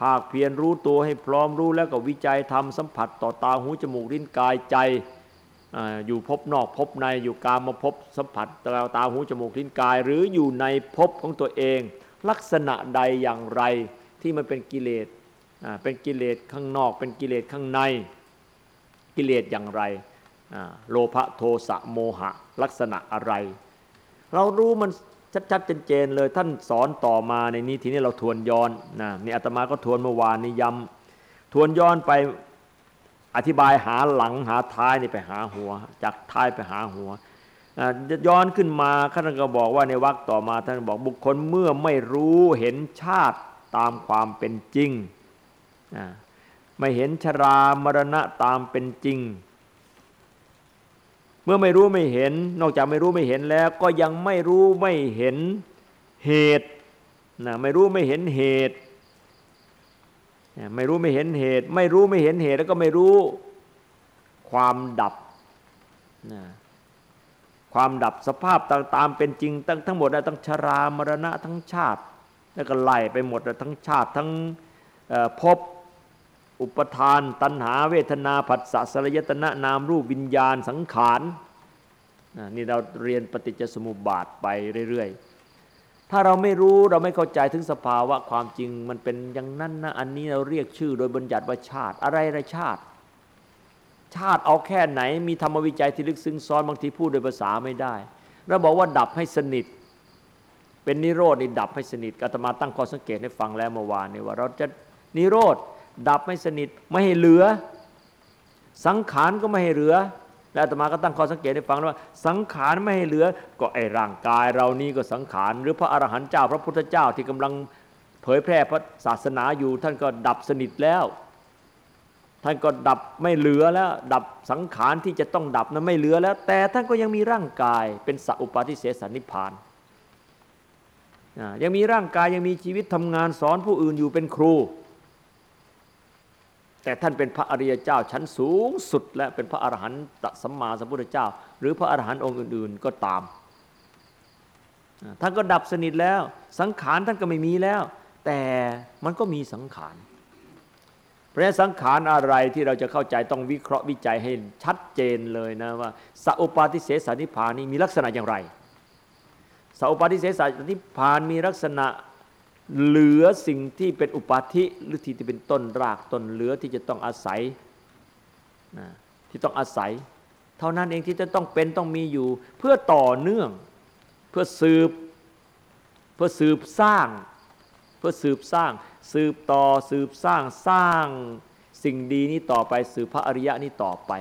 ภาคเพียรรู้ตัวให้พร้อมรู้แล้วก็วิจัยทำสัมผัสต่อตาหูจมูกลิ้นกายใจอยู่พบนอกพบในอยู่กามาพบสัมผัสตาตาหูจมูกลิ้นกาย หรืออยู่ในพบของตัวเอง ลักษณะใดอย่างไรที่มันเป็นกิเลสเป็นกิเลสข้างนอกเป็นกิเลสข้างในกิเลสอย่างไร โลภะโทสะโมหะ ลักษณะอะไร เรารู้มันชัดๆเจนๆเลย ท่านสอนต่อมาในนี้ทีนี้เราทวนย้อนนะนี่อาตมาก็ทวนเมื่อวานนี้ย้ำทวนย้อนไปอธิบายหาหลังหาท้ายนี่ไปหาหัว จากท้ายไปหาหัวย้อนขึ้นมาท่านก็บอกว่าในวรรคต่อมาท่านบอกบุคคลเมื่อไม่รู้เห็นชาติตามความเป็นจริงไม่เห็นชรามรณะตามเป็นจริง เมื่อไม่รู้ไม่เห็น นอกจากไม่รู้ไม่เห็นแล้ว ก็ยังไม่รู้ไม่เห็นเหตุนะไม่รู้ไม่เห็นเหตุไม่รู้ไม่เห็นเหตุ ไม่รู้ไม่เห็นเหตุ แล้วก็ไม่รู้ความดับนะความดับสภาพตามเป็นจริงทั้งทั้งหมดทั้งชรามรณะทั้งชาติ แล้วก็ไล่ไปหมดทั้งชาติทั้งภพ อุปทาน ตัณหาเวทนาผัสสะสลายตนะนามรูปวิญญาณสังขารนี่เราเรียนปฏิจจสมุปบาทไปเรื่อย ๆ ถ้าเราไม่รู้เราไม่เข้าใจถึงสภาวะความจริงมันเป็นอย่างนั้นนะอันนี้เราเรียกชื่อโดยบัญญัติว่าชาติ อะไรอะชาติ ชาติเอาแค่ไหน มีธรรมวิจัยที่ลึกซึ้งซ้อนบางทีพูดโดยภาษาไม่ได้เราบอกว่าดับให้สนิท เป็นนิโรดนี่ดับให้สนิทอาตมาตั้งข้อสังเกตให้ฟังแล้วเมื่อวานนี่ว่า เราจะนิโรธ ดับให้สนิทไม่ให้เหลือ สังขารก็ไม่ให้เหลือ แล้วอาตมาก็ตั้งข้อสังเกตให้ฟังว่า สังขารไม่ให้เหลือ ก็ไอร่างกายเรานี้ก็สังขาร หรือพระอรหันต์เจ้า พระพุทธเจ้าที่กำลังเผยแพร่พระศาสนาอยู่ ท่านก็ดับสนิทแล้ว ท่านก็ดับไม่เหลือแล้ว ดับสังขารที่จะต้องดับนั้นไม่เหลือแล้ว แต่ท่านก็ยังมีร่างกายเป็นสัพปาทิเสสนิพพานยังมีร่างกายยังมีชีวิตทำงานสอนผู้อื่นอยู่เป็นครู แต่ท่านเป็นพระอริยเจ้าชั้นสูงสุด และเป็นพระอรหันตสัมมาสัมพุทธเจ้า หรือพระอรหันต์องค์อื่น ๆ ก็ตาม ท่านก็ดับสนิทแล้ว สังขารท่านก็ไม่มีแล้ว แต่มันก็มีสังขารเพราะสังขารอะไรที่เราจะเข้าใจต้องวิเคราะห์วิจัยให้ชัดเจนเลยนะว่าสัพปาทิเสสนิพานี้มีลักษณะอย่างไรสัพปาทิเสสนิพานมีลักษณะ เหลือสิ่งที่เป็นอุปาทิหรือที่เป็นต้นรากต้นเหลือที่จะต้องอาศัยนะที่ต้องอาศัย เท่านั้นเองที่จะต้องเป็นต้องมีอยู่ เพื่อต่อเนื่อง เพื่อสืบ เพื่อสืบสร้าง เพื่อสืบสร้าง สืบต่อสืบสร้างสร้างสิ่งดีนี้ต่อไปสืบพระอริยะนี้ต่อไป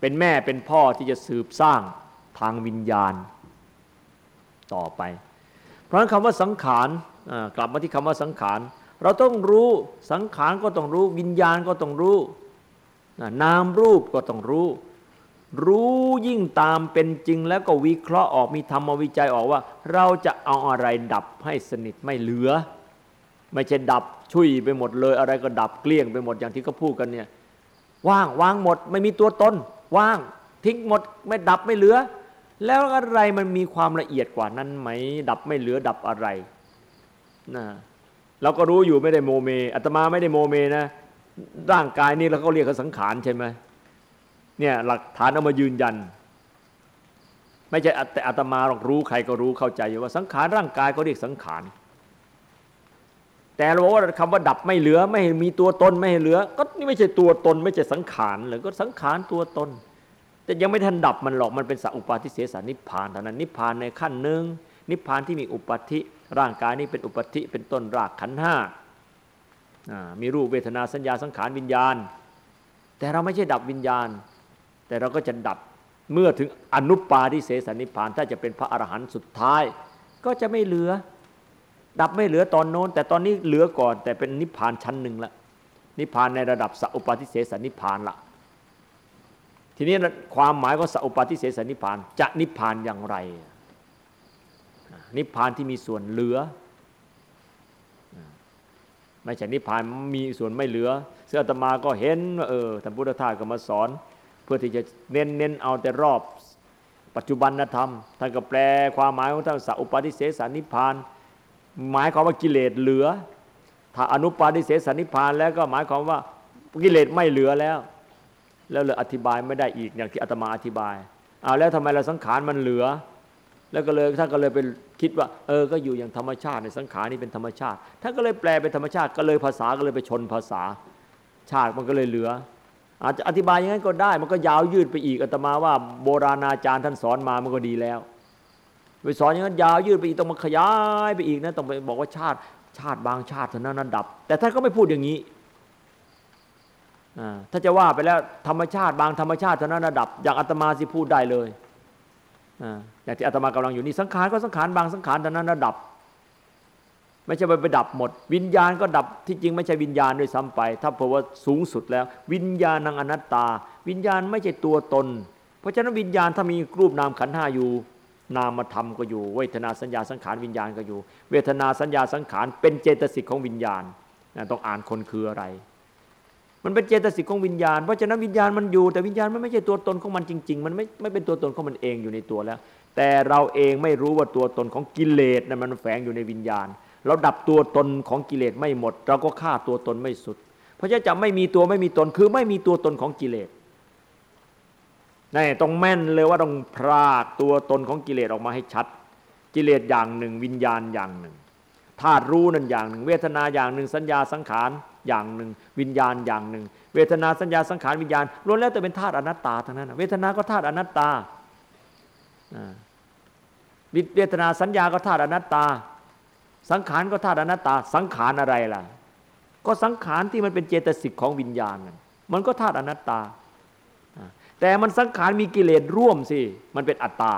เป็นแม่เป็นพ่อที่จะสืบสร้างทางวิญญาณต่อไป เพราะคำว่าสังขารกลับมาที่คำว่าสังขาร เราต้องรู้สังขารก็ต้องรู้ วิญญาณก็ต้องรู้นามรูปก็ต้องรู้ รู้ยิ่งตามเป็นจริงแล้วก็วิเคราะห์ออกมีธรรมวิจัยออกว่า เราจะเอาอะไรดับให้สนิทไม่เหลือ ไม่ใช่ดับชุยไปหมดเลย อะไรก็ดับเกลี้ยงไปหมดอย่างที่เขาพูดกันเนี่ยว่างว่างหมด ไม่มีตัวตน ว่างทิ้งหมด ไม่ดับไม่เหลือ แล้วอะไรมันมีความละเอียดกว่านั้นไหม ดับไม่เหลือดับอะไรนะเราก็รู้อยู่ไม่ได้โมเมอาตมาไม่ได้โมเมนะ ร่างกายนี่เราก็เรียกเขาสังขารใช่ไหมเนี่ยหลักฐานเอามายืนยัน ไม่ใช่แต่อาตมาหรอกรู้ใครก็รู้เข้าใจอยู่ว่าสังขารร่างกายก็เรียกสังขาร แต่เราบอกว่าคำว่าดับไม่เหลือไม่มีตัวตนไม่เหลือ ก็นี่ไม่ใช่ตัวตน ไม่ใช่สังขารเลยก็สังขารตัวตน แต่ยังไม่ทันดับมันหรอกมันเป็นสัอุปาทิเสสนิพานเท่านั้นนิพานในขั้นหนึ่งนิพานที่มีอุปาทิร่างกายนี้เป็นอุปาทิเป็นต้นรากขันห้ามีรูปเวทนาสัญญาสังขารวิญญาณ แต่เราไม่ใช่ดับวิญญาณ แต่เราก็จะดับเมื่อถึงอนุปาทิเสสนิพพาน ถ้าจะเป็นพระอรหันต์สุดท้าย ก็จะไม่เหลือ ดับไม่เหลือตอนโน้น แต่ตอนนี้เหลือก่อน แต่เป็นนิพพานชั้นหนึ่งละนิพพานในระดับสัพปาทิเสสนิพพานละ ทีนี้ความหมายของสัพปาทิเสสนิพาน จะนิพานอย่างไร นิพานที่มีส่วนเหลือ ไม่ใช่นิพานมีส่วนไม่เหลือเสื้อตมาก็เห็นเออท่านพุทธทาสก็มาสอน เพื่อที่จะเน้นเน้นเอาแต่รอบปัจจุบันธรรมท่านก็แปลความหมายของท่านสัพปาทิเสสนิพพาน หมายความว่ากิเลสเหลือ ถ้าอนุปาทิเสสนิพานแล้วก็หมายความว่ากิเลสไม่เหลือแล้ว แล้วเลยอธิบายไม่ได้อีกอย่างที่อาตมาอธิบายเอาแล้วทำไมเราสังขารมันเหลือ แล้วก็เลยท่านก็เลยเป็นคิดว่า เออก็อยู่อย่างธรรมชาติในสังขารนี่เป็นธรรมชาติท่านก็เลยแปลเป็นธรรมชาติก็เลยภาษาก็เลยไปชนภาษา ชาติมันก็เลยเหลือ อาจจะอธิบายอย่างนั้นก็ได้ มันก็ยาวยืดไปอีกอาตมาว่า โบราณอาจารย์ท่านสอนมามันก็ดีแล้วไปสอนอย่างนั้นยาวยืดไปอีกต้องมาขยายไปอีกนะต้องไปบอกว่าชาติชาติบางชาติเท่านั้นดับ แต่ท่านก็ไม่พูดอย่างนี้ ถ้าจะว่าไปแล้วธรรมชาติบางธรรมชาติเท่านั้นระดับ อย่างอาตมาสิพูดได้เลยอย่างที่อาตมากำลังอยู่นี่สังขารก็สังขารบางสังขารเท่านั้นระดับ ไม่ใช่ไปไปดับหมด วิญญาณก็ดับที่จริงไม่ใช่วิญญาณด้วยซ้ำไป ถ้าพราะว่าสูงสุดแล้ว วิญญาณังอนัตตา วิญญาณไม่ใช่ตัวตน เพราะฉะนั้นวิญญาณถ้ามีรูปนามขันห้าอยู่นามธรรมก็อยู่ เวทนาสัญญาสังขารวิญญาณก็อยู่ เวทนาสัญญาสังขารเป็นเจตสิกของวิญญาณต้องอ่านคนคืออะไร มันเป็นเจตสิกของวิญญาณ เพราะฉะนั้นวิญญาณมันอยู่ แต่วิญญาณมันไม่ใช่ตัวตนของมันจริง ๆ มันไม่ไม่เป็นตัวตนของมันเองอยู่ในตัวแล้ว แต่เราเองไม่รู้ว่าตัวตนของกิเลสนั้นมันแฝงอยู่ในวิญญาณ เราดับตัวตนของกิเลสไม่หมด เราก็ฆ่าตัวตนไม่สุด เพราะฉะนั้นจะไม่มีตัวไม่มีตนคือไม่มีตัวตนของกิเลสนี่ต้องแม่นเลยว่าต้องพรากตัวตนของกิเลสออกมาให้ชัด กิเลสอย่างหนึ่ง วิญญาณอย่างหนึ่งธาตุรู้นั่นอย่างหนึ่ง เวทนาอย่างหนึ่งสัญญาสังขาร อย่างหนึ่ง วิญญาณอย่างหนึ่ง เวทนาสัญญาสังขารวิญญาณล้วนแล้วแต่เป็นธาตุอนัตตาทั้งนั้น เวทนาก็ธาตุอนัตตาเวทนาสัญญาก็ธาตุอนัตตา สังขารก็ธาตุอนัตตา สังขารอะไรล่ะ ก็สังขารที่มันเป็นเจตสิกของวิญญาณมันก็ธาตุอนัตตา แต่มันสังขารมีกิเลสร่วมสิมันเป็นอัตตา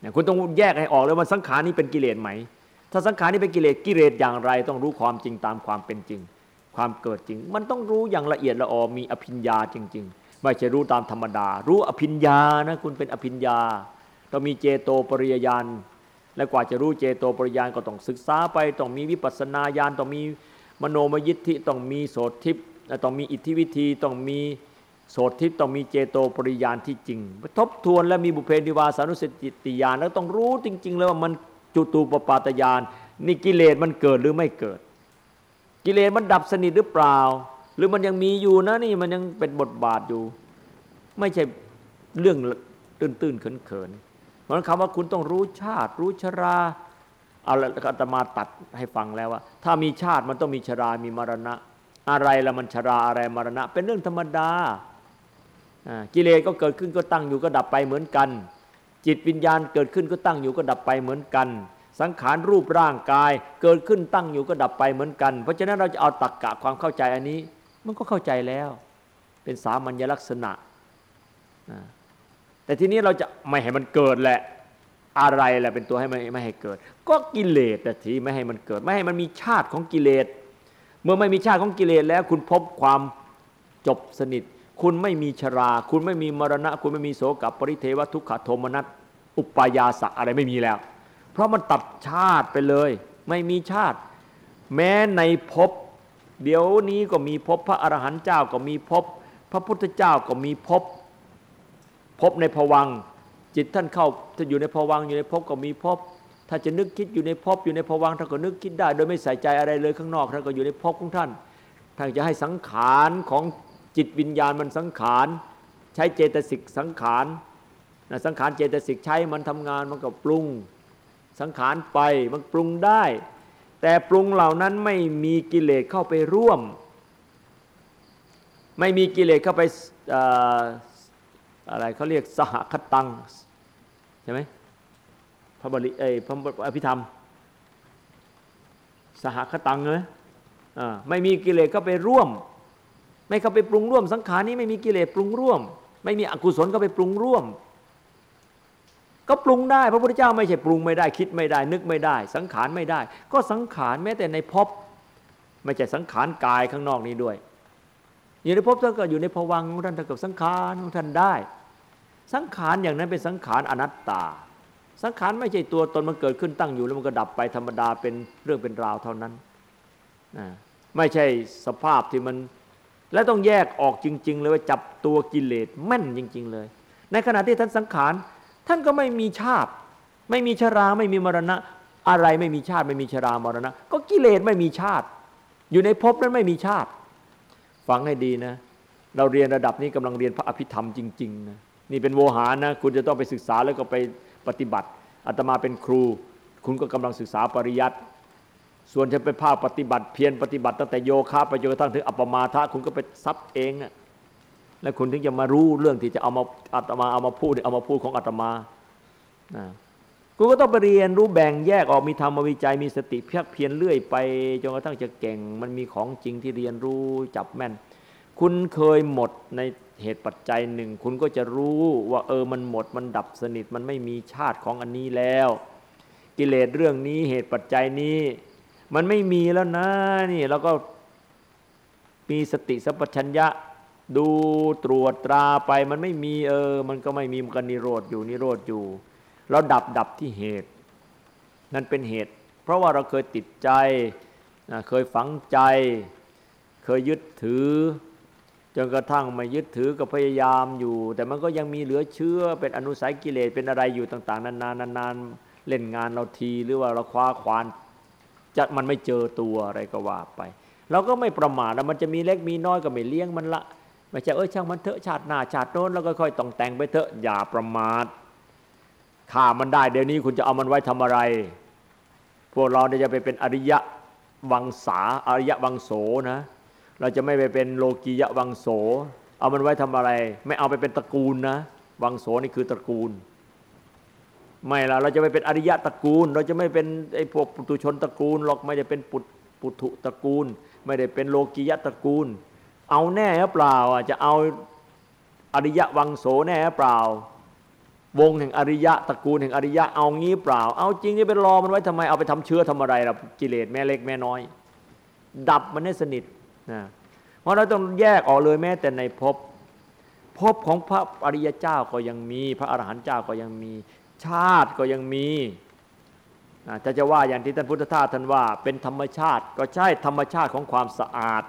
เนี่ยคุณต้องแยกให้ออกเลยว่าสังขารนี้เป็นกิเลสไหม ถ้าสังขารนี้เป็นกิเลสกิเลสอย่างไร ต้องรู้ความจริงตามความเป็นจริง ความเกิดจริง มันต้องรู้อย่างละเอียดละออมีอภิญญาจริง ๆ ไม่ใช่รู้ตามธรรมดา รู้อภิญญานะคุณเป็นอภิญญาต้องมีเจโตปริยญาณและกว่าจะรู้เจโตปริยาณก็ต้องศึกษาไป ต้องมีวิปัสสนาญาณต้องมีมโนมยิทธิต้องมีโสทิพต้องมีอิทธิวิธีต้องมีโสทิพต้องมีเจโตปริยานที่จริงทบทวนและมีบุเพนิวาสานุสติญาณแล้วต้องรู้จริง ๆ แล้วว่ามัน จุตูปปาตญาณนี่กิเลสมันเกิดหรือไม่เกิด กิเลสมันดับสนิทหรือเปล่า หรือมันยังมีอยู่นะนี่มันยังเป็นบทบาทอยู่ ไม่ใช่เรื่องตื้นๆเขินๆเพราะคำว่าคุณต้องรู้ชาติ รู้ชราเอาละอาตมาตัดให้ฟังแล้วว่า ถ้ามีชาติมันต้องมีชรา มีมรณะ อะไรละมันชราอะไรมรณะ เป็นเรื่องธรรมดากิเลสก็เกิดขึ้นก็ตั้งอยู่ก็ดับไปเหมือนกัน จิตวิญญาณเกิดขึ้นก็ตั้งอยู่ก็ดับไปเหมือนกัน สังขารรูปร่างกาย เกิดขึ้นตั้งอยู่ก็ดับไปเหมือนกัน เพราะฉะนั้นเราจะเอาตักกะความเข้าใจอันนี้ มันก็เข้าใจแล้ว เป็นสามัญลักษณะ แต่ทีนี้เราจะไม่ให้มันเกิดแหละอะไรแหละเป็นตัวให้มันไม่ให้เกิด ก็กิเลสแต่ทีไม่ให้มันเกิด ไม่ให้มันมีชาติของกิเลส เมื่อไม่มีชาติของกิเลสแล้ว คุณพบความจบสนิท คุณไม่มีชรา คุณไม่มีมรณะ คุณไม่มีโสกับปริเทวทุกขโทมนัสอุปายาสะอะไรไม่มีแล้ว เพราะมันตัดชาติไปเลย ไม่มีชาติ แม้ในภพเดี๋ยวนี้ก็มีภพพระอรหันต์เจ้าก็มีภพพระพุทธเจ้าก็มีภพภพในภวังจิตท่านเข้าถ้าอยู่ในภวังอยู่ในภพก็มีภพถ้าจะนึกคิดอยู่ในภพอยู่ในภวังท่านก็นึกคิดได้ โดยไม่ใส่ใจอะไรเลยข้างนอกท่านก็อยู่ในภพของท่านท่านจะให้สังขารของ จิตวิญญาณมันสังขารใช้เจตสิกสังขารนะสังขารเจตสิกใช้มันทำงานมันก็ปรุง สังขารไปมันปรุงได้ แต่ปรุงเหล่านั้นไม่มีกิเลสเข้าไปร่วม ไม่มีกิเลสเข้าไปอะไรเขาเรียกสหคตังใช่ไหมพระบริเอพระอภิธรรม สหคตังเลยไม่มีกิเลสเข้าไปร่วม ไม่เข้าไปปรุงร่วมสังขารนี้ไม่มีกิเลสปรุงร่วม ไม่มีอกุศลเข้าไปปรุงร่วม ก็ปรุงได้ พระพุทธเจ้าไม่ใช่ปรุงไม่ได้คิดไม่ได้ นึกไม่ได้ สังขารไม่ได้ ก็สังขารแม้แต่ในภพไม่ใช่สังขารกายข้างนอกนี้ด้วย อยู่ในภพท่านก็อยู่ในภวังของท่านเท่ากับสังขารของท่านได้ สังขารอย่างนั้นเป็นสังขารอนัตตา สังขารไม่ใช่ตัวตนมันเกิดขึ้นตั้งอยู่แล้วมันก็ดับไปธรรมดาเป็นเรื่องเป็นราวเท่านั้น ไม่ใช่สภาพที่มัน และต้องแยกออกจริง ๆ เลยว่าจับตัวกิเลสแม่นจริง ๆ เลย ในขณะที่ท่านสังขารท่านก็ไม่มีชาติ ไม่มีชราไม่มีมรณะ อะไรไม่มีชาติไม่มีชรามรณะ ก็กิเลสไม่มีชาติ อยู่ในภพนั้นไม่มีชาติ ฟังให้ดีนะ เราเรียนระดับนี้กำลังเรียนพระอภิธรรมจริงๆนะนี่เป็นโวหารนะคุณจะต้องไปศึกษาแล้วก็ไปปฏิบัติอาตมาเป็นครู คุณก็กำลังศึกษาปริยัติ ส่วนจะไปภาคปฏิบัติเพียรปฏิบัติตั้งแต่โยคะไปจนกระทั่งถึงอัปมาทะคุณก็ไปซับเองอะแล้วคุณถึงจะมารู้เรื่องที่จะเอามาอัตมาเอามาพูดเอามาพูดของอัตมานะคุณก็ต้องไปเรียนรู้แบ่งแยกออกมีธรรมวิจัยมีสติเพียกเพียรเรื่อยไปจนกระทั่งจะเก่ง มันมีของจริงที่เรียนรู้จับแม่น คุณเคยหมดในเหตุปัจจัยหนึ่ง คุณก็จะรู้ว่าเออมันหมดมันดับสนิทมันไม่มีชาติของอันนี้แล้ว กิเลสเรื่องนี้เหตุปัจจัยนี้ มันไม่มีแล้วนะนี่เราก็มีสติสัพพัญญะ ดูตรวจตราไป มันไม่มีเออ มันก็ไม่มีมันก็นิโรธอยู่นิโรธอยู่ เราดับดับที่เหตุ นั่นเป็นเหตุ เพราะว่าเราเคยติดใจเคยฝังใจ เคยยึดถือ จนกระทั่งไม่ยึดถือก็พยายามอยู่ แต่มันก็ยังมีเหลือเชื่อเป็นอนุสัยกิเลสเป็นอะไรอยู่ต่าง ๆนานๆนานๆเล่นงานเราทีหรือว่าเราคว้าควาน จะมันไม่เจอตัวอะไรก็ว่าไปเราก็ไม่ประมาทแล้วมันจะมีเล็กมีน้อยก็ไม่เลี้ยงมันละไม่ใช่เออช่างมันเถอะชาติหน้าชาติโน้นแล้วก็ค่อยต้องแต่งไปเถอะอย่าประมาทข่ามันได้เดี๋ยวนี้คุณจะเอามันไว้ทำอะไร พวกเราเนี่ยจะไปเป็นอริยะวังสาอริยะวังโสนะ เราจะไม่ไปเป็นโลกียะวังโส เอามันไว้ทำอะไร ไม่เอาไปเป็นตระกูลนะ วังโสนี่คือตระกูล ไม่ละเราจะไม่เป็นอริยะตระกูล เราจะไม่เป็นไอ้พวกปุถุชนตระกูลหรอกไม่ได้เป็นปุปุถุตระกูล ไม่ได้เป็นโลกียะตระกูล เอาแน่หรือเปล่าอะจะเอาอริยะวังโสแน่หรือเปล่า วงแห่งอริยะตระกูลแห่งอริยะเอางี้เปล่า เอาจริงจะไปรอมันไว้ทำไมเอาไปทำเชื้อทำอะไรล่ะกิเลสแม่เล็กแม่น้อย ดับมันให้สนิทนะเพราะเราต้องแยกออกเลยแม้แต่ในภพภพของพระอริยเจ้าก็ยังมี พระอรหันต์เจ้าก็ยังมี ชาติก็ยังมีจะจะว่าอย่างที่ท่านพุทธทาสท่านว่า เป็นธรรมชาติก็ใช่ธรรมชาติของความสะอาด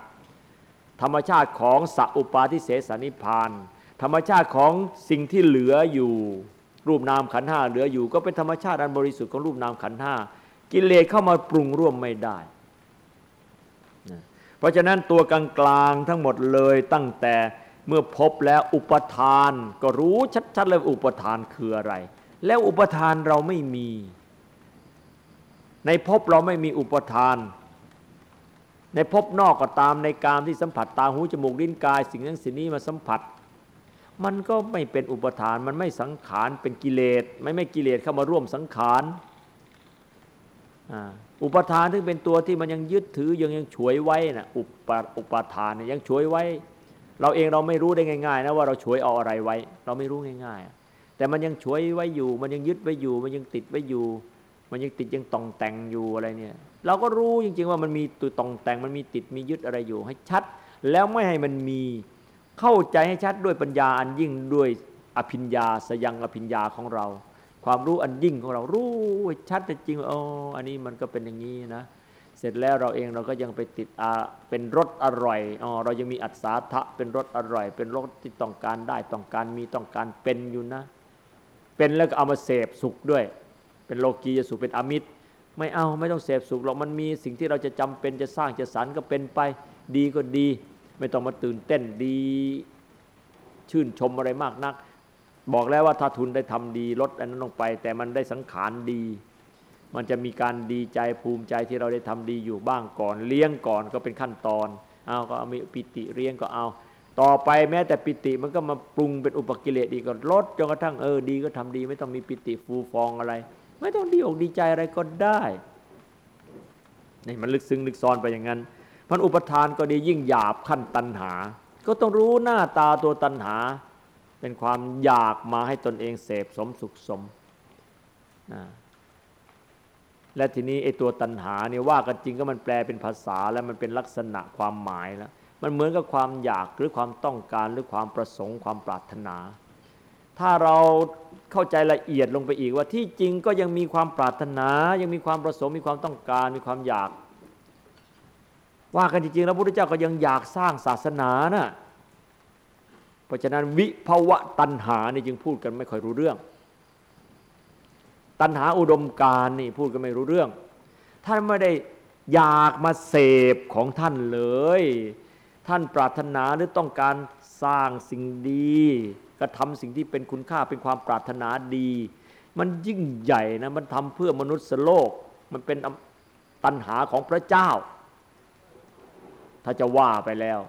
ธรรมชาติของสัอุปาทิเสสนิพานธรรมชาติของสิ่งที่เหลืออยู่ รูปนามขันห้าเหลืออยู่ ก็เป็นธรรมชาติอันบริสุทธิ์ของรูปนามขันห้ากิเลสเข้ามาปรุงร่วมไม่ได้ เพราะฉะนั้นตัวกลางๆทั้งหมดเลยตั้งแต่เมื่อพบแล้วอุปทาน ก็รู้ชัดๆเลยอุปทานคืออะไร แล้วอุปทานเราไม่มี ในภพเราไม่มีอุปทาน ในภพนอกก็ตามในการที่สัมผัสตาหูจมูกลิ้นกาย สิ่งนั้นสิ่งนี้มาสัมผัส มันก็ไม่เป็นอุปทาน มันไม่สังขารเป็นกิเลสไม่ไม่กิเลสเข้ามาร่วมสังขารอุปทานที่เป็นตัวที่มันยังยึดถือยังยังฉวยไว้นะอุปอุปทานยังฉวยไว้ เราเองเราไม่รู้ได้ง่าย ๆ นะว่าเราฉวยเอาอะไรไว้ เราไม่รู้ง่าย ๆ แต่มันยังฉวยไว้อยู่ มันยังยึดไว้อยู่ มันยังติดไว้อยู่ มันยังติดยังตองแต่งอยู่อะไรเนี่ย เราก็รู้จริง ๆ ว่ามันมีตัวตองแต่ง มันมีติดมียึดอะไรอยู่ ให้ชัด แล้วไม่ให้มันมีเข้าใจให้ชัดด้วยปัญญาอันยิ่งด้วยอภิญญาสยังอภิญญาของเรา ความรู้อันยิ่งของเรารู้ชัดจริงอ๋ออันนี้มันก็เป็นอย่างนี้นะเสร็จแล้วเราเองเราก็ยังไปติดอาเป็นรสอร่อยอ๋อเรายังมีอัศาทะเป็นรสอร่อย เป็นรสที่ต้องการได้ต้องการมีต้องการเป็นอยู่นะ เป็นแล้วก็เอามาเสพสุขด้วย เป็นโลกียสุขเป็นอมิตร ไม่เอาไม่ต้องเสพสุขหรอกมันมีสิ่งที่เราจะจำเป็นจะสร้างจะสรรก็เป็นไปดีก็ดี ไม่ต้องมาตื่นเต้นดี ชื่นชมอะไรมากนัก บอกแล้วว่าถ้าทุนได้ทำดีลดอันนั้นลงไป แต่มันได้สังขารดี มันจะมีการดีใจภูมิใจที่เราได้ทำดีอยู่บ้างก่อน เลี้ยงก่อนก็เป็นขั้นตอน เอาก็มีปิติเลี้ยงก็เอา ต่อไปแม้แต่ปิติมันก็มาปรุงเป็นอุปกิเลสอีกก็ลดจนกระทั่งเออดีก็ทำดี ไม่ต้องมีปิติฟูฟองอะไร ไม่ต้องดีอกดีใจอะไรก็ได้นี่มันลึกซึ้งลึกซ้อนไปอย่างนั้นมันอุปทานก็ดียิ่งหยาบขั้นตัณหา ก็ต้องรู้หน้าตาตัวตัณหา เป็นความอยากมาให้ตนเองเสพสมสุขสมนะและทีนี้ไอ้ตัวตัณหาเนี่ยว่ากันจริงก็มันแปลเป็นภาษาแล้วมันเป็นลักษณะความหมายแล้ว มันเหมือนกับความอยากหรือความต้องการหรือความประสงค์ความปรารถนา ถ้าเราเข้าใจละเอียดลงไปอีกว่าที่จริงก็ยังมีความปรารถนา ยังมีความประสงค์มีความต้องการ มีความอยาก ว่ากันจริงๆแล้วพระพุทธเจ้าก็ยังอยากสร้างศาสนานะ่ะเพราะฉะนั้นวิภวะตัณหานี่จึงพูดกันไม่ค่อยรู้เรื่อง ตัณหาอุดมการนี่พูดกันไม่รู้เรื่อง ท่านไม่ได้อยากมาเสพของท่านเลย ท่านปรารถนาหรือต้องการสร้างสิ่งดีกระทำสิ่งที่เป็นคุณค่าเป็นความปรารถนาดี มันยิ่งใหญ่นะมันทำเพื่อมนุษย์โลก มันเป็นตัณหาของพระเจ้า ถ้าจะว่าไปแล้ว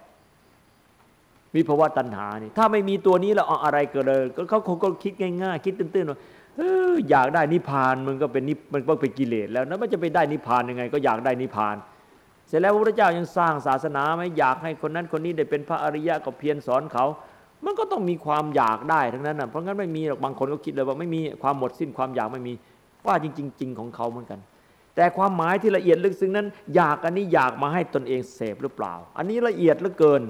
วิภาวะตัณหานี่ถ้าไม่มีตัวนี้แล้วเอาอะไรเกิดเลยเขาคงก็คิดง่ายๆ คิดตื้นๆว่าอยากได้นิพพานมันก็เป็นนิมันก็เป็นกิเลสแล้วนะมันจะไปได้นิพพานยังไง ก็อยากได้นิพพาน เสร็จแล้วพระพุทธเจ้ายังสร้างศาสนาไหมอยากให้คนนั้นคนนี้ได้เป็นพระอริยะก็เพียรสอนเขา มันก็ต้องมีความอยากได้ทั้งนั้นนะเพราะงั้นไม่มีหรอกบางคนก็คิดเลยว่าไม่มีความหมดสิ้นความอยากไม่มีว่าจริงๆจริงของเขาเหมือนกัน แต่ความหมายที่ละเอียดลึกซึ้งนั้น อยากอันนี้อยากมาให้ตนเองเสพหรือเปล่า อันนี้ละเอียดเหลือเกิน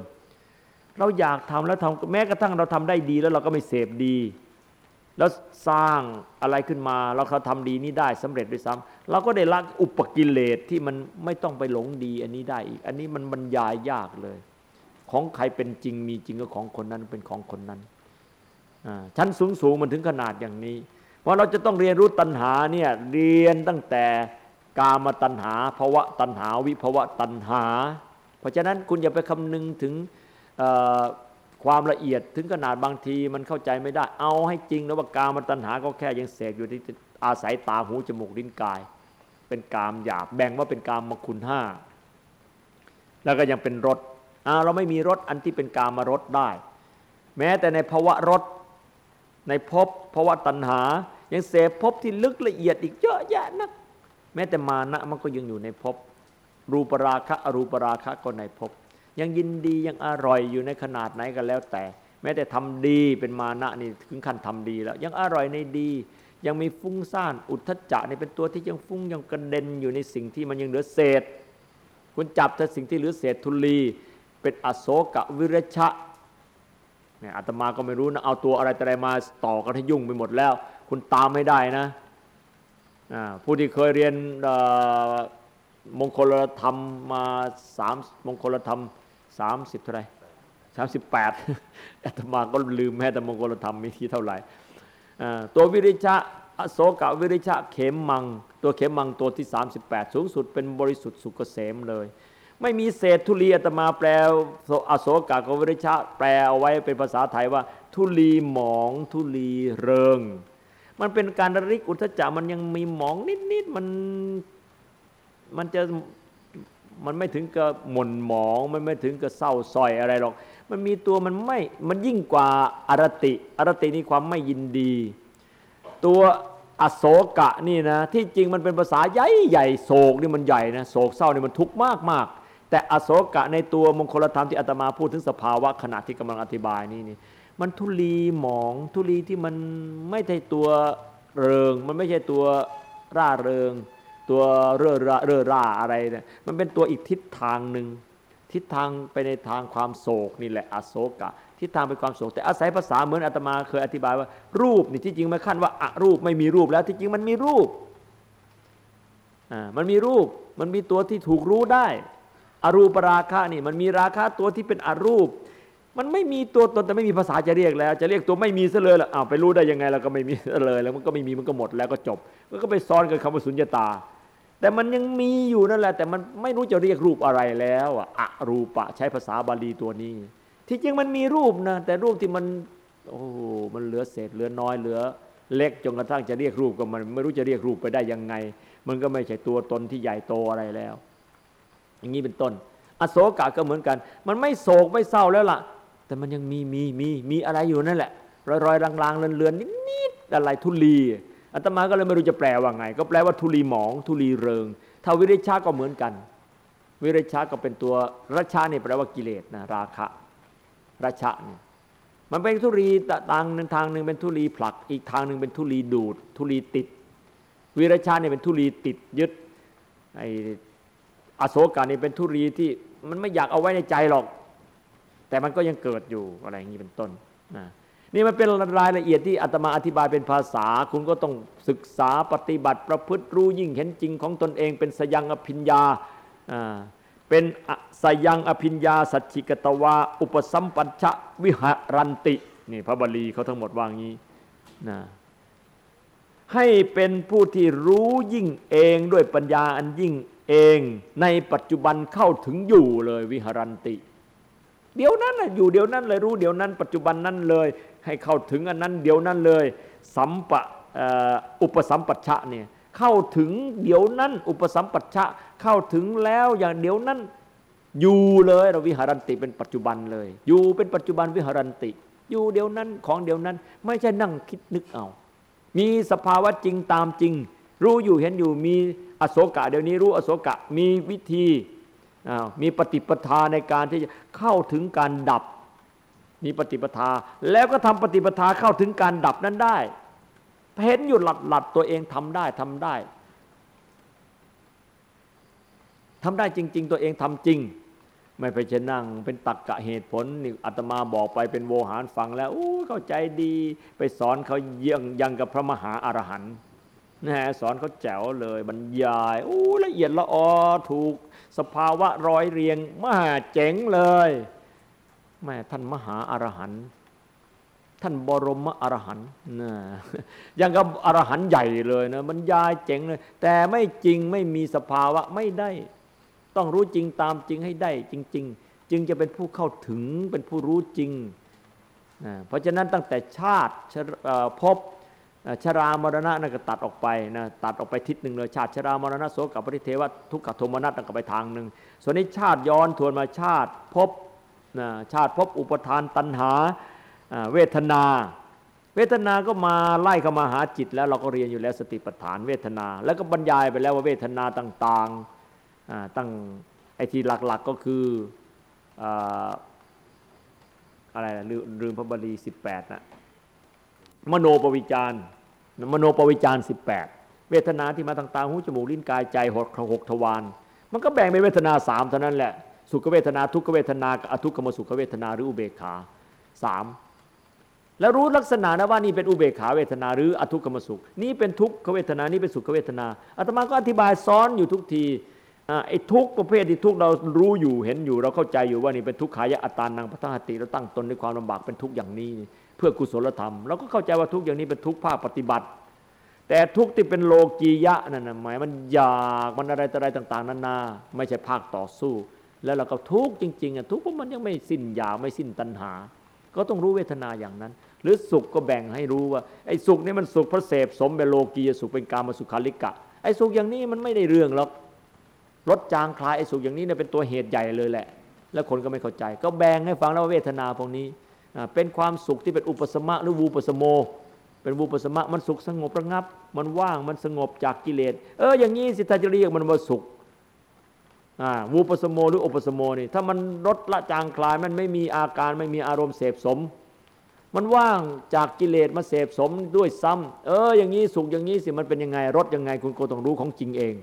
เราอยากทำแล้วทำแม้กระทั่งเราทำได้ดีแล้วเราก็ไม่เสพดี แล้วสร้างอะไรขึ้นมาเราเขาทำดีนี้ได้สำเร็จด้วยซ้ำเราก็ได้ละอุปกิเลสที่มันไม่ต้องไปหลงดีอันนี้ได้อีก อันนี้มันบรรยายยากเลย ของใครเป็นจริงมีจริงก็ของคนนั้นเป็นของคนนั้นชั้นสูงสูงมันถึงขนาดอย่างนี้ เพราะเราจะต้องเรียนรู้ตัณหาเนี่ยเรียนตั้งแต่กามตัณหาภวะตัณหาวิภวะตัณหา เพราะฉะนั้นคุณอย่าไปคำนึงถึง ความละเอียดถึงขนาดบางทีมันเข้าใจไม่ได้ เอาให้จริงแล้วว่ากามตัณหาก็แค่ยังเสกอยู่ที่อาศัยตาหูจมูกลิ้นกาย เป็นกามหยาบแบ่งว่าเป็นกามมคุณห้าแล้วก็ยังเป็นรสเราไม่มีรสอันที่เป็นกามารสได้ แม้แต่ในภาวะรสในภพภาวะตัณหา ยังเสพภพที่ลึกละเอียดอีกเยอะแยะนัก แม้แต่มานะมันก็ยังอยู่ในภพรูปราคะอรูปราคะก็ในภพ ยังยินดียังอร่อยอยู่ในขนาดไหนก็แล้วแต่ แม้แต่ทำดีเป็นมานะนี่ถึงขั้นทำดีแล้ว ยังอร่อยในดี ยังมีฟุ้งซ่านอุทธจะนี่เป็นตัวที่ยังฟุ้งยังกระเด็นอยู่ในสิ่งที่มันยังเหลือเศษ คุณจับแต่สิ่งที่เหลือเศษทุลี เป็นอโศกวิรชะเนี่ยอาตมาก็ไม่รู้นะเอาตัวอะไรแต่อะไรมาต่อกันให้ยุ่งไปหมดแล้ว คุณตามไม่ได้นะผู้ที่เคยเรียนมงคลธรรมมาสามมงคลธรรม สามสิบเท่าไรสามสิบแปดอาตมาก็ลืมแม้แต่มงคลธรรมมีที่เท่าไหร่ตัววิริชะอโศกวิริชะเขมมัง ตัวเขมมังตัวที่ 38 สูงสุดเป็นบริสุทธิ์สุกเกษมเลย ไม่มีเศษทุลีอาตมาแปลอโศกกวิริชะแปลเอาไว้เป็นภาษาไทยว่า ทุลีหมองทุลีเริง มันเป็นการริกอุทจักมันยังมีหมองนิดๆมันมันจะ มันไม่ถึงกับหม่นหมอง มันไม่ถึงกับเศร้าซอยอะไรหรอก มันมีตัวมันไม่ มันยิ่งกว่าอารติ อารตินี่ความไม่ยินดี ตัวอโศกะนี่นะ ที่จริงมันเป็นภาษาใหญ่ใหญ่โศกนี่มันใหญ่นะโศกเศร้านี่มันทุกข์มากมากแต่อโศกะในตัวมงคลธรรมที่อาตมาพูดถึงสภาวะขณะที่กำลังอธิบายนี่นี่มันทุลีหมองทุลีที่มันไม่ใช่ตัวเริง มันไม่ใช่ตัวร่าเริง ตัวเร่อร่าเร่อร่าอะไรเนี่ยมันเป็นตัวอีกทิศทางหนึ่งทิศทางไปในทางความโศกนี่แหละอโศกะทิศทางไปความโศกแต่อาศัยภาษาเหมือนอาตมาเคยอธิบายว่า รูปนี่ที่จริงม่ขั้นว่าอรูปไม่มีรูปแล้วที่จริงมันมีรูปอ่ามันมีรูปมันมีตัวที่ถูกรู้ได้ อรูปราคะนี่มันมีราคะตัวที่เป็นอรูป มันไม่มีตัวตนแต่ไม่มีภาษาจะเรียกแล้ว จะเรียกตัวไม่มีซะเลยล่ะอ้าวไปรู้ได้ยังไงเราก็ไม่มีเลยแล้วมันก็ไม่มีมันก็หมดแล้วก็จบก็ไปซ้อนกับคำว่าสุญญตา แต่มันยังมีอยู่นั่นแหละ แต่มันไม่รู้จะเรียกรูปอะไรแล้วอะอะรูปะใช้ภาษาบาลีตัวนี้ ที่จริงมันมีรูปนะ แต่รูปที่มันโอ้มันเหลือเศษเหลือน้อยเหลือ เล็กจนกระทั่งจะเรียกรูปก็มันไม่รู้จะเรียกรูปไปได้ยังไง มันก็ไม่ใช่ตัวตนที่ใหญ่โตอะไรแล้ว อย่างนี้เป็นต้น อโศกะก็เหมือนกัน มันไม่โศกไม่เศร้าแล้วล่ะ แต่มันยังมีมีมีมีอะไรอยู่นั่นแหละรอยรอยลางๆเลือนๆนิดๆอะไรทุลี อาตมาก็เลยไม่รู้จะแปลว่าไง ก็แปลว่าทุลีหมองทุลีเริง ถ้าวิริชาก็เหมือนกัน วิริชาก็เป็นตัวรัชาเนี่ยแปลว่ากิเลสนะราคะรัชะเนี่ยมันเป็นทุลีทางหนึ่งทางหนึ่งเป็นทุลีผลัก อีกทางหนึ่งเป็นทุลีดูด ทุลีติด วิริชาเนี่ยเป็นทุลีติดยึดไออโศกานี่เป็นทุลีที่มันไม่อยากเอาไว้ในใจหรอก แต่มันก็ยังเกิดอยู่อะไรอย่างนี้เป็นต้นนะ นี่มันเป็นรายละเอียดที่อาตมาอธิบายเป็นภาษา คุณก็ต้องศึกษาปฏิบัติประพฤติรู้ยิ่งเห็นจริงของตนเอง เป็นสยังอภิญญาเป็นสยังอภิญญา สัจฉิกตวาอุปสัมปัญชะวิหารันตินี่พระบาลีเขาทั้งหมดว่างี้นะให้เป็นผู้ที่รู้ยิ่งเองด้วยปัญญาอันยิ่งเองในปัจจุบันเข้าถึงอยู่เลยวิหารันติ เดี๋ยวนั้นอยู่เดี๋ยวนั้นเลยรู้เดี๋ยวนั้น ปัจจุบันนั้นเลย ให้เข้าถึงอันนั้นเดี๋ยวนั้นเลยสัมปะอุปสัมปัชชะเนี่ยเข้าถึงเดี๋ยวนั้น อุปสัมปัชชะเข้าถึงแล้วอย่างเดี๋ยวนั้นอยู่เลยเราวิหารันติเป็นปัจจุบันเลย อยู่เป็นปัจจุบันวิหารันติ อยู่เดี๋ยวนั้นของเดี๋ยวนั้น ไม่ใช่นั่งคิดนึกเอา มีสภาวะจริงตามจริง รู้อยู่เห็นอยู่มีอโศกะ เดี๋ยวนี้รู้อโศกะมีวิธีมีปฏิปทาในการที่จะเข้าถึงการดับ มีปฏิปทา แล้วก็ทำปฏิปทาเข้าถึงการดับนั้นได้ เห็นอยู่หลัดหลัดตัวเองทำได้ทำได้ทำได้จริง ๆ ตัวเองทำจริง ไม่ไปจะนั่ง เป็นตักกะเหตุผลนี่อาตมาบอกไปเป็นโวหารฟังแล้วโอ้เข้าใจดี ไปสอนเขาเยี่ยงยังกับพระมหาอรหันต์นะสอนเขาแจ๋วเลยบรรยายโอ้ละเอียดละออถูก สภาวะร้อยเรียงมหาเจ๋งเลย แม่ท่านมหาอรหันต์ท่านบรมอรหันต์นะยังกับอรหันต์ใหญ่เลยนะบรรยายเจ๋งเลย แต่ไม่จริงไม่มีสภาวะไม่ได้ ต้องรู้จริงตามจริงให้ได้จริง ๆ จึงจะเป็นผู้เข้าถึงเป็นผู้รู้จริงนะเพราะฉะนั้นตั้งแต่ชาติพบชรามรณะนั่นก็ตัดออกไปนะตัดออกไปทิศหนึ่งเลยชาติชรามรณะโสกับปริเทวทุกขโทมนัสนั่นก็ไปทางหนึ่งส่วนนี้ชาติย้อนทวนมาชาติพบ ชาติพบอุปทานตัณหาเวทนา เวทนาก็มาไล่เข้ามาหาจิตแล้วเราก็เรียนอยู่แล้วสติปัฏฐานเวทนา แล้วก็บรรยายไปแล้วว่าเวทนาต่างๆตั้งไอ้ที่หลักๆก็คืออะไรลืมพระบาลี18นะมโนปวิจารมโนปวิจารสิบแปดเวทนาที่มาทางตาหูจมูกลิ้นกายใจหกหกทวารมันก็แบ่งเป็นเวทนาสามเท่านั้นแหละ สุขเวทนาทุกขเวทนากับอทุกขมสุขเวทนาหรืออุเบกขาสามแล้วรู้ลักษณะนะว่านี่เป็นอุเบกขาเวทนาหรืออทุกขมสุข นี่เป็นทุกขเวทนานี่เป็นสุขเวทนาอาตมาก็อธิบายซ้อนอยู่ทุกทีไอ้ทุกประเภทที่ทุกเรารู้อยู่เห็นอยู่ เราเข้าใจอยู่ว่านี่เป็นทุกขายะอัตตานังพัฒหติเราตั้งตนในความลำบากเป็นทุกอย่างนี้ เพื่อกุศลธรรมเราก็เข้าใจว่าทุกอย่างนี้เป็นทุกภาคปฏิบัติ แต่ทุกที่เป็นโลกียะนั่นนะหมายมันอยากมันอะไรอะไรต่าง ๆนานาไม่ใช่ภาคต่อสู้ แล้วเราก็ทุกจริงๆอะทุกเพราะมันยังไม่สิ้นยาไม่สิ้นตัณหา ก็ต้องรู้เวทนาอย่างนั้น หรือสุขก็แบ่งให้รู้ว่าไอ้สุขนี่มันสุขเพราะเสพสมเป็นโลกียสุขเป็นกามสุขาลิกะไอ้สุขอย่างนี้มันไม่ได้เรื่องหรอกลดจางคลายไอ้สุขอย่างนี้เนี่ยเป็นตัวเหตุใหญ่เลยแหละ แล้วคนก็ไม่เข้าใจ ก็แบ่งให้ฟังแล้วว่าเวทนาพวกนี้เป็นความสุขที่เป็นอุปสมะหรือวูปสโม เป็นวูปสมะมันสุขสงบระงับ มันว่างมันสงบจากกิเลสเอออย่างนี้สิถ้าจะเรียกมันว่าสุข วูปสโมหรืออุปสโมนี่ถ้ามันลดละจางคลายมันไม่มีอาการไม่มีอารมณ์เสพสม มันว่างจากกิเลสมาเสพสมด้วยซ้ำเอออย่างนี้สุขอย่างนี้สิมันเป็นยังไงรสยังไง คุณก็ต้องรู้ของจริงเอง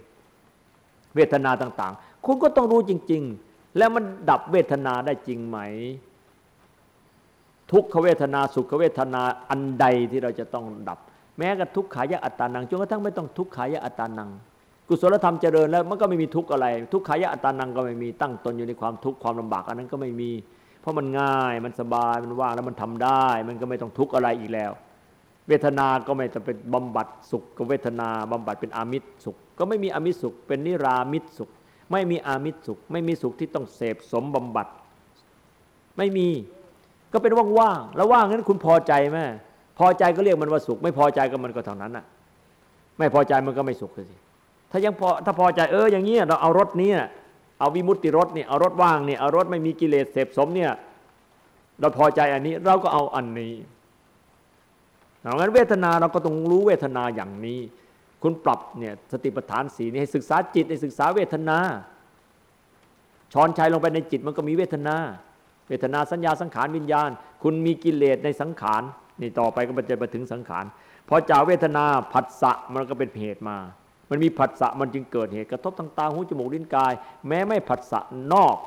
เวทนาต่าง ๆ คุณก็ต้องรู้จริง ๆ แล้วมันดับเวทนาได้จริงไหม ทุกขเวทนาสุขเวทนาอันใดที่เราจะต้องดับ แม้กับทุกขายะอัตตานังจนกระทั่งไม่ต้องทุกขายะอัตตานัง กุศลธรรมเจริญแล้วมันก็ไม่มีทุกข์อะไร ทุกขายะอัตานังก็ไม่มีตั้งตนอยู่ในความทุกข์ความลำบากอันนั้นก็ไม่มี เพราะมันง่ายมันสบายมันว่างแล้วมันทำได้ มันก็ไม่ต้องทุกข์อะไรอีกแล้ว เวทนา ก็ไม่จะเป็นบำบัดสุขกับเวทนาบำบัดเป็นอามิตรสุข ก็ไม่มีอามิตรสุข เป็นนิรามิตรสุข ไม่มีอามิตรสุข ไม่มีสุขที่ต้องเสพสมบำบัด ไม่มีก็เป็นว่างๆแล้วว่างนั้นคุณพอใจไหมพอใจก็เรียกมันว่าสุข ไม่พอใจก็มันก็เท่านั้นอะ ไม่พอใจมันก็ไม่สุขสิ ถ้ายังพอถ้าพอใจเอออย่างนี้เราเอารถนี้เอาวิมุตติรถเนี่ยเอารถว่างเนี่ยเอารถไม่มีกิเลสเสพสมเนี่ยเราพอใจอันนี้เราก็เอาอันนี้ดังนั้นเวทนาเราก็ต้องรู้เวทนาอย่างนี้ คุณปรับเนี่ยสติปัฏฐานสีนี้ให้ศึกษาจิตให้ศึกษาเวทนาช้อนชัยลงไปในจิตมันก็มีเวทนา เวทนาสัญญาสังขารวิญญาณ คุณมีกิเลสในสังขารนี่ต่อไปก็จะไปถึงสังขารพอจากเวทนาผัสสะมันก็เป็นเหตุมา มันมีผัสสะมันจึงเกิดเหตุกระทบทางตาหูจมูกลิ้นกาย แม้ไม่ผัสสะนอก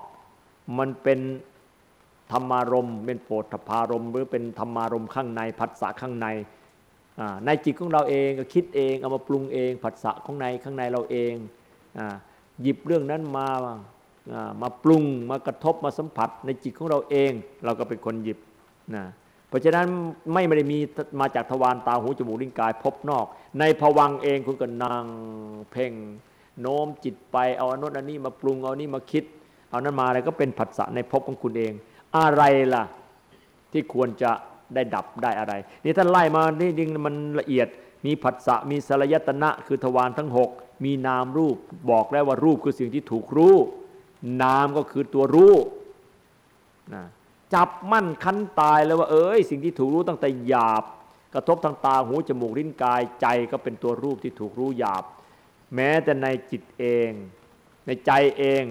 มันเป็นธรรมารมเป็นโปรธพารมหรือเป็นธรรมารมข้างในผัสสะข้างในในจิตของเราเองก็คิดเองเอามาปรุงเองผัสสะของในข้างในเราเองหยิบเรื่องนั้นมามาปรุงมากระทบมาสัมผัสในจิตของเราเอง เราก็เป็นคนหยิบนะ เพราะฉะนั้นไม่ได้มีมาจากทวารตาหูจมูกลิ้นกายพบนอก ในภวังเองคุณก็นั่งเพ่งโน้มจิตไปเอาอนนอันนี้มาปรุงเอานี้มาคิด เอานั้นมาอะไรก็เป็นผัสสะในภพของคุณเอง อะไรล่ะที่ควรจะได้ดับได้อะไร นี่ท่านไล่มานี่จริงมันละเอียดมีผัสสะมีสลายตนะ คือทวารทั้งหกมีนามรูปบอกแล้วว่ารูปคือสิ่งที่ถูกรู้ นามก็คือตัวรู้นะ จับมั่นคันตายแล้วว่า เอ้ยสิ่งที่ถูกรู้ตั้งแต่หยาบ กระทบทางตาหูจมูกลิ้นกายใจก็เป็นตัวรูปที่ถูกรู้หยาบ แม้แต่ในจิตเอง ในใจเอง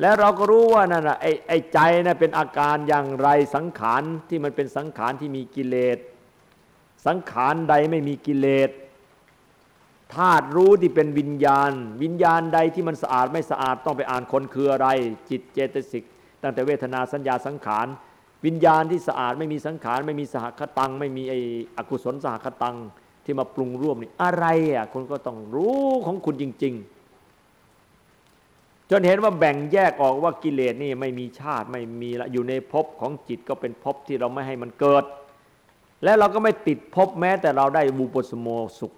แล้วเราก็รู้ว่านั่นแหะไอ้ไอ้ใจนะ่ะเป็นอาการอย่างไรสังขารที่มันเป็นสังขารที่มีกิเลสสังขารใดไม่มีกิเลสธาตุรู้ที่เป็นวิญญาณ วิญญาณใดที่มันสะอาดไม่สะอาดต้องไปอ่านคนคืออะไร จิตเจตสิก ตั้งแต่เวทนาสัญญาสังขาร วิญญาณที่สะอาดไม่มีสังขาร ไม่มีสหคตัง ไม่มีไอ้อกุศลสหคตังที่มาปรุงร่วมนี่อะไรอะคุณก็ต้องรู้ของคุณจริง ๆ จนเห็นว่าแบ่งแยกออกว่ากิเลสนี่ไม่มีชาติไม่มีละอยู่ในภพของจิตก็เป็นภพที่เราไม่ให้มันเกิด และเราก็ไม่ติดภพแม้ แต่เราได้บูปสโมสุข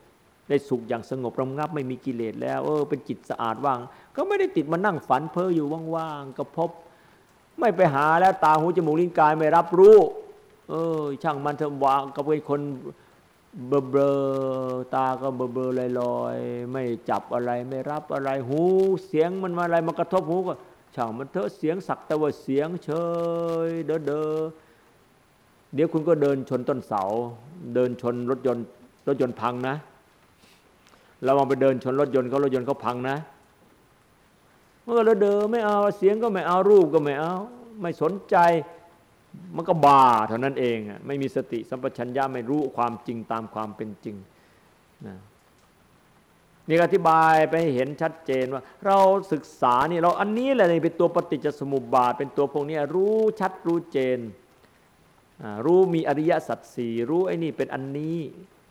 ได้สุขอย่างสงบระงับไม่มีกิเลสแล้ว เออเป็นจิตสะอาดว่าง ก็ไม่ได้ติดมานั่งฝันเพ้ออยู่ว่างๆกับภพ ไม่ไปหาแล้วตาหูจมูกลิ้นกายไม่รับรู้ เออ ช่างมันเถอะวางก็เป็นคนเบลอเบลอตาก็เบลอเบลอลอยๆไม่จับอะไรไม่รับอะไรหูเสียงมันมาอะไรมากระทบหูก็ช่างมันเถอะเสียงสักแต่ว่าเสียงเฉยเด้อเด้อเดี๋ยวคุณก็เดินชนต้นเสา เดินชนรถยนต์รถยนต์พังนะเราลองไปเดินชนรถยนต์เขารถยนต์เขาพังนะ เมื่อเราเดินไม่เอาเสียงก็ไม่เอารูปก็ไม่เอา ไม่สนใจมันก็บาเท่านั้นเองไม่มีสติสัมปชัญญะไม่รู้ความจริงตามความเป็นจริงนะนี่อธิบายไปเห็นชัดเจนว่า เราศึกษานี่เราอันนี้แหละเป็นตัวปฏิจจสมุปบาท เป็นตัวพวกนี้รู้ชัดรู้เจน รู้มีอริยสัจสี่รู้ไอ้นี่เป็นอันนี้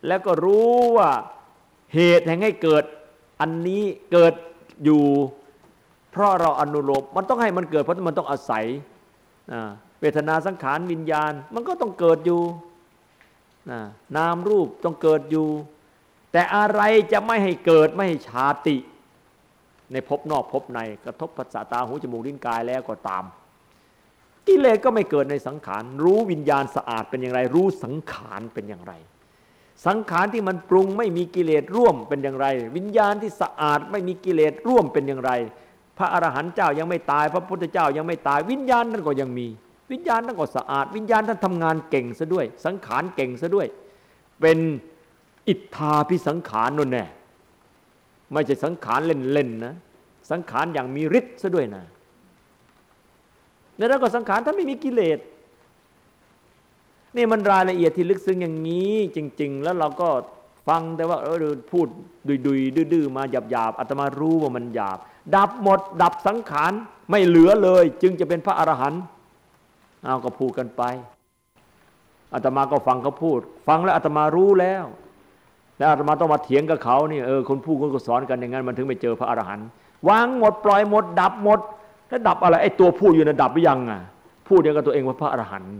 แล้วก็รู้ว่าเหตุแห่งให้เกิดอันนี้เกิดอยู่ เพราะเราอนุโลมมันต้องให้มันเกิดเพราะมันต้องอาศัยเวทนาสังขารวิญญาณ มันก็ต้องเกิดอยู่นามรูปต้องเกิดอยู่ แต่อะไรจะไม่ให้เกิดไม่ให้ชาติ ในภพนอกภพในกระทบภาษาตาหูจมูกลิ้นกายแล้วก็ตามกิเลสก็ไม่เกิดในสังขาร รู้วิญญาณสะอาดเป็นอย่างไร รู้สังขารเป็นอย่างไร สังขารที่มันปรุงไม่มีกิเลสร่วมเป็นอย่างไร วิญญาณที่สะอาดไม่มีกิเลสร่วมเป็นอย่างไร พระอรหันต์เจ้ายังไม่ตาย พระพุทธเจ้ายังไม่ตาย วิญญาณนั้นก็ยังมี วิญญาณนั้นก็สะอาด วิญญาณท่านทำงานเก่งซะด้วย สังขารเก่งซะด้วย เป็นอิทธาพิสังขารนั่นแน่ไม่ใช่สังขารเล่นๆนะสังขารอย่างมีฤทธิ์ซะด้วยนะแล้วก็สังขารท่านไม่มีกิเลสนี่มันรายละเอียดที่ลึกซึ้งอย่างนี้ จริง ๆ แล้วเราก็ฟังแต่ว่าเออพูดดุยดุยดื้อๆมาหยาบหยาบอาตมารู้ว่ามันหยาบ ดับหมด ดับสังขารไม่เหลือเลย จึงจะเป็นพระอรหันต์เอาก็พูดกันไปอาตมาก็ฟังเขาพูด ฟังแล้วอาตมารู้แล้วแล้วอาตมาต้องมาเถียงกับเขานี่เออคนพูดคนก็สอนกันอย่างนั้นมันถึงไม่เจอพระอรหันต์วางหมดปล่อยหมด ดับหมดแล้วดับอะไรไอ้ตัวพูดอยู่นะดับหรือยังอะพูดอย่างกับตัวเองว่าพระอรหันต์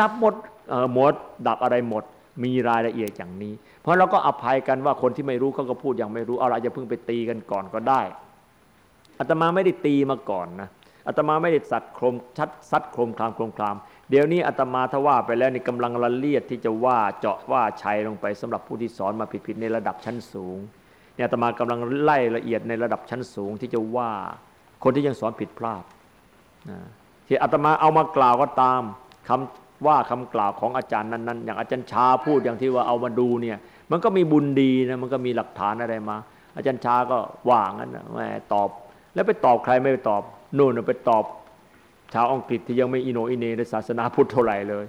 ดับหมดเออหมด ดับอะไรหมด มีรายละเอียดอย่างนี้ เพราะเราก็อภัยกันว่าคนที่ไม่รู้เขาก็พูดอย่างไม่รู้เอาอะไรจะเพิ่งไปตีกันก่อนก็ได้อาตมาไม่ได้ตีมาก่อนนะอาตมาไม่ได้สัตว์โครมชัดซัดโครมคลามโครมคลาม เดี๋ยวนี้อาตมาถ้าว่าไปแล้วนี่กำลังละเลียดที่จะว่าเจาะว่าชัยลงไปสำหรับผู้ที่สอนมาผิดๆในระดับชั้นสูงเนี่ยอาตมากำลังไล่ละเอียดในระดับชั้นสูงที่จะว่าคนที่ยังสอนผิดพลาดที่อาตมาเอามากล่าวก็ตามคำว่าคำกล่าวของอาจารย์นั้นๆ อย่างอาจารย์ชาพูดอย่างที่ว่าเอามาดูเนี่ย มันก็มีบุญดีนะมันก็มีหลักฐานอะไรมา อาจารย์ชาก็ว่างั้นนะแม่ตอบ แล้วไปตอบใครไม่ไปตอบนู่นไปตอบ ชาวอังกฤษที่ยังไม่อินโนอินเนในศาสนาพุทธเท่าไหร่เลย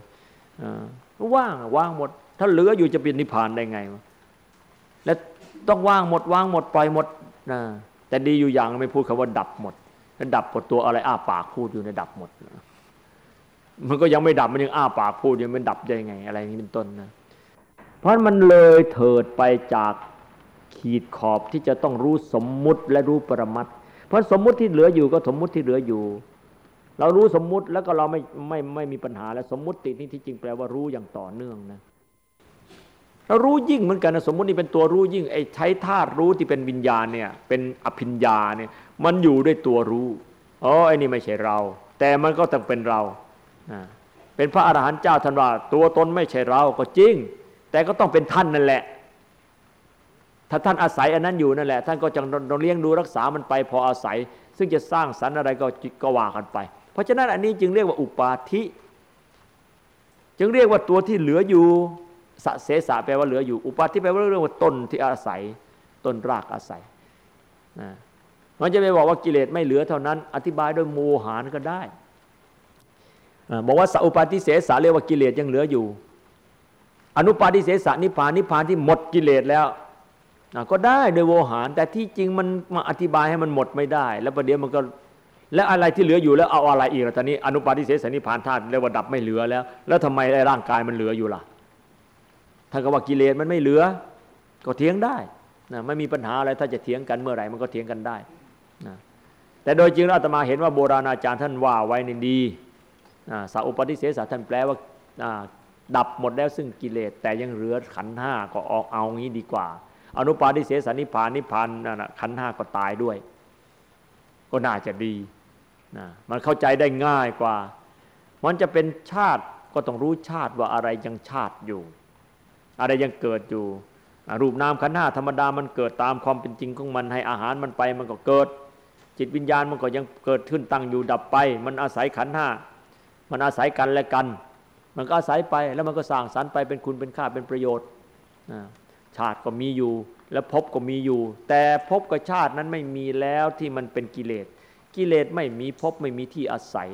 ว่างว่างหมด ถ้าเหลืออยู่จะเป็นนิพพานได้ไง และต้องว่างหมดว่างหมดปล่อยหมดนะแต่ดีอยู่อย่างไม่พูดคำว่าดับหมดถ้าดับหมดตัวอะไรอ้าปากพูดอยู่ในดับหมด มันก็ยังไม่ดับมันยังอ้าปากพูดยังมันดับได้ไง อะไรอย่างนี้เป็นต้นนะ เพราะมันเลยเถิดไปจากขีดขอบที่จะต้องรู้สมมุติและรู้ปรมัตเพราะสมมุติที่เหลืออยู่ก็สมมุติที่เหลืออยู่ เรารู้สมมุติแล้วก็เราไม่ไม่ไม่มีปัญหาแล้วสมมุตินี่ที่จริงแปลว่ารู้อย่างต่อเนื่องนะเรารู้ยิ่งเหมือนกันนะสมมตินี่เป็นตัวรู้ยิ่งไอ้ใช้ธาตุรู้ที่เป็นวิญญาณเนี่ย เป็นอภิญญาเนี่ย มันอยู่ด้วยตัวรู้อ๋อไอ้นี่ไม่ใช่เรา แต่มันก็ต้องเป็นเราเป็นพระอรหันต์เจ้าท่านว่าตัวตนไม่ใช่เราก็จริง แต่ก็ต้องเป็นท่านนั่นแหละ ถ้าท่านอาศัยอันนั้นอยู่นั่นแหละ ท่านก็จะเลี้ยงดูรักษามันไปพออาศัย ซึ่งจะสร้างสรรค์อะไรก็ก็ว่ากันไป เพราะฉะนั้นอันนี้จึงเรียกว่าอุปาทิ จึงเรียกว่าตัวที่เหลืออยู่สเสสะแปลว่าเหลืออยู่ อุปาทิแปลว่าเรื่องว่าต้นที่อาศัยต้นรากอาศัยมันจะไปบอกว่ากิเลสไม่เหลือเท่านั้น อธิบายด้วยโมหานก็ได้บอกว่าสัพปาทิเสสะเรียกว่ากิเลสยังเหลืออยู่ อนุปาทิเสสนิพานนิพานที่หมดกิเลสแล้วก็ได้โดยโวหาร แต่ที่จริงมันมาอธิบายให้มันหมดไม่ได้ แล้วประเดี๋ยวมันก็แล้วอะไรที่เหลืออยู่แล้วเอาอะไรอีกล่ะตอนนี้อนุปาทิเสสนิพานธาตุเรียกว่าดับไม่เหลือแล้ว แล้วทำไมไอ้ร่างกายมันเหลืออยู่ล่ะถ้านก็ว่ากิเลสมันไม่เหลือ ก็เถียงได้นะไม่มีปัญหาอะไรถ้าจะเถียงกันเมื่อไหร่มันก็เถียงกันได้นะแต่โดยจริงแล้วอาตมาเห็นว่าโบราณอาจารย์ท่านว่าไว้ในดีสาอุปติเสสท่านแปลว่า ดับหมดแล้วซึ่งกิเลส แต่ยังเหลือขันห้าก็ออกเอางี้ดีกว่า อนุปาทิเสสนิพานนิพานขันห้าก็ตายด้วย ก็น่าจะดีนะมันเข้าใจได้ง่ายกว่า มันจะเป็นชาติก็ต้องรู้ชาติว่าอะไรยังชาติอยู่ อะไรยังเกิดอยู่ รูปนามขันห้าธรรมดามันเกิดตามความเป็นจริงของมันให้อาหารมันไปมันก็เกิด จิตวิญญาณมันก็ยังเกิดขึ้นตั้งอยู่ดับไป มันอาศัยขันห้ามันอาศัยกันและกัน มันก็อาศัยไปแล้วมันก็สร้างสรรค์ไปเป็นคุณเป็นค่าเป็นประโยชน์ชาติก็มีอยู่ แล้วพบก็มีอยู่ แต่พบกับชาตินั้นไม่มีแล้วที่มันเป็นกิเลส กิเลสไม่มีพบไม่มีที่อาศัย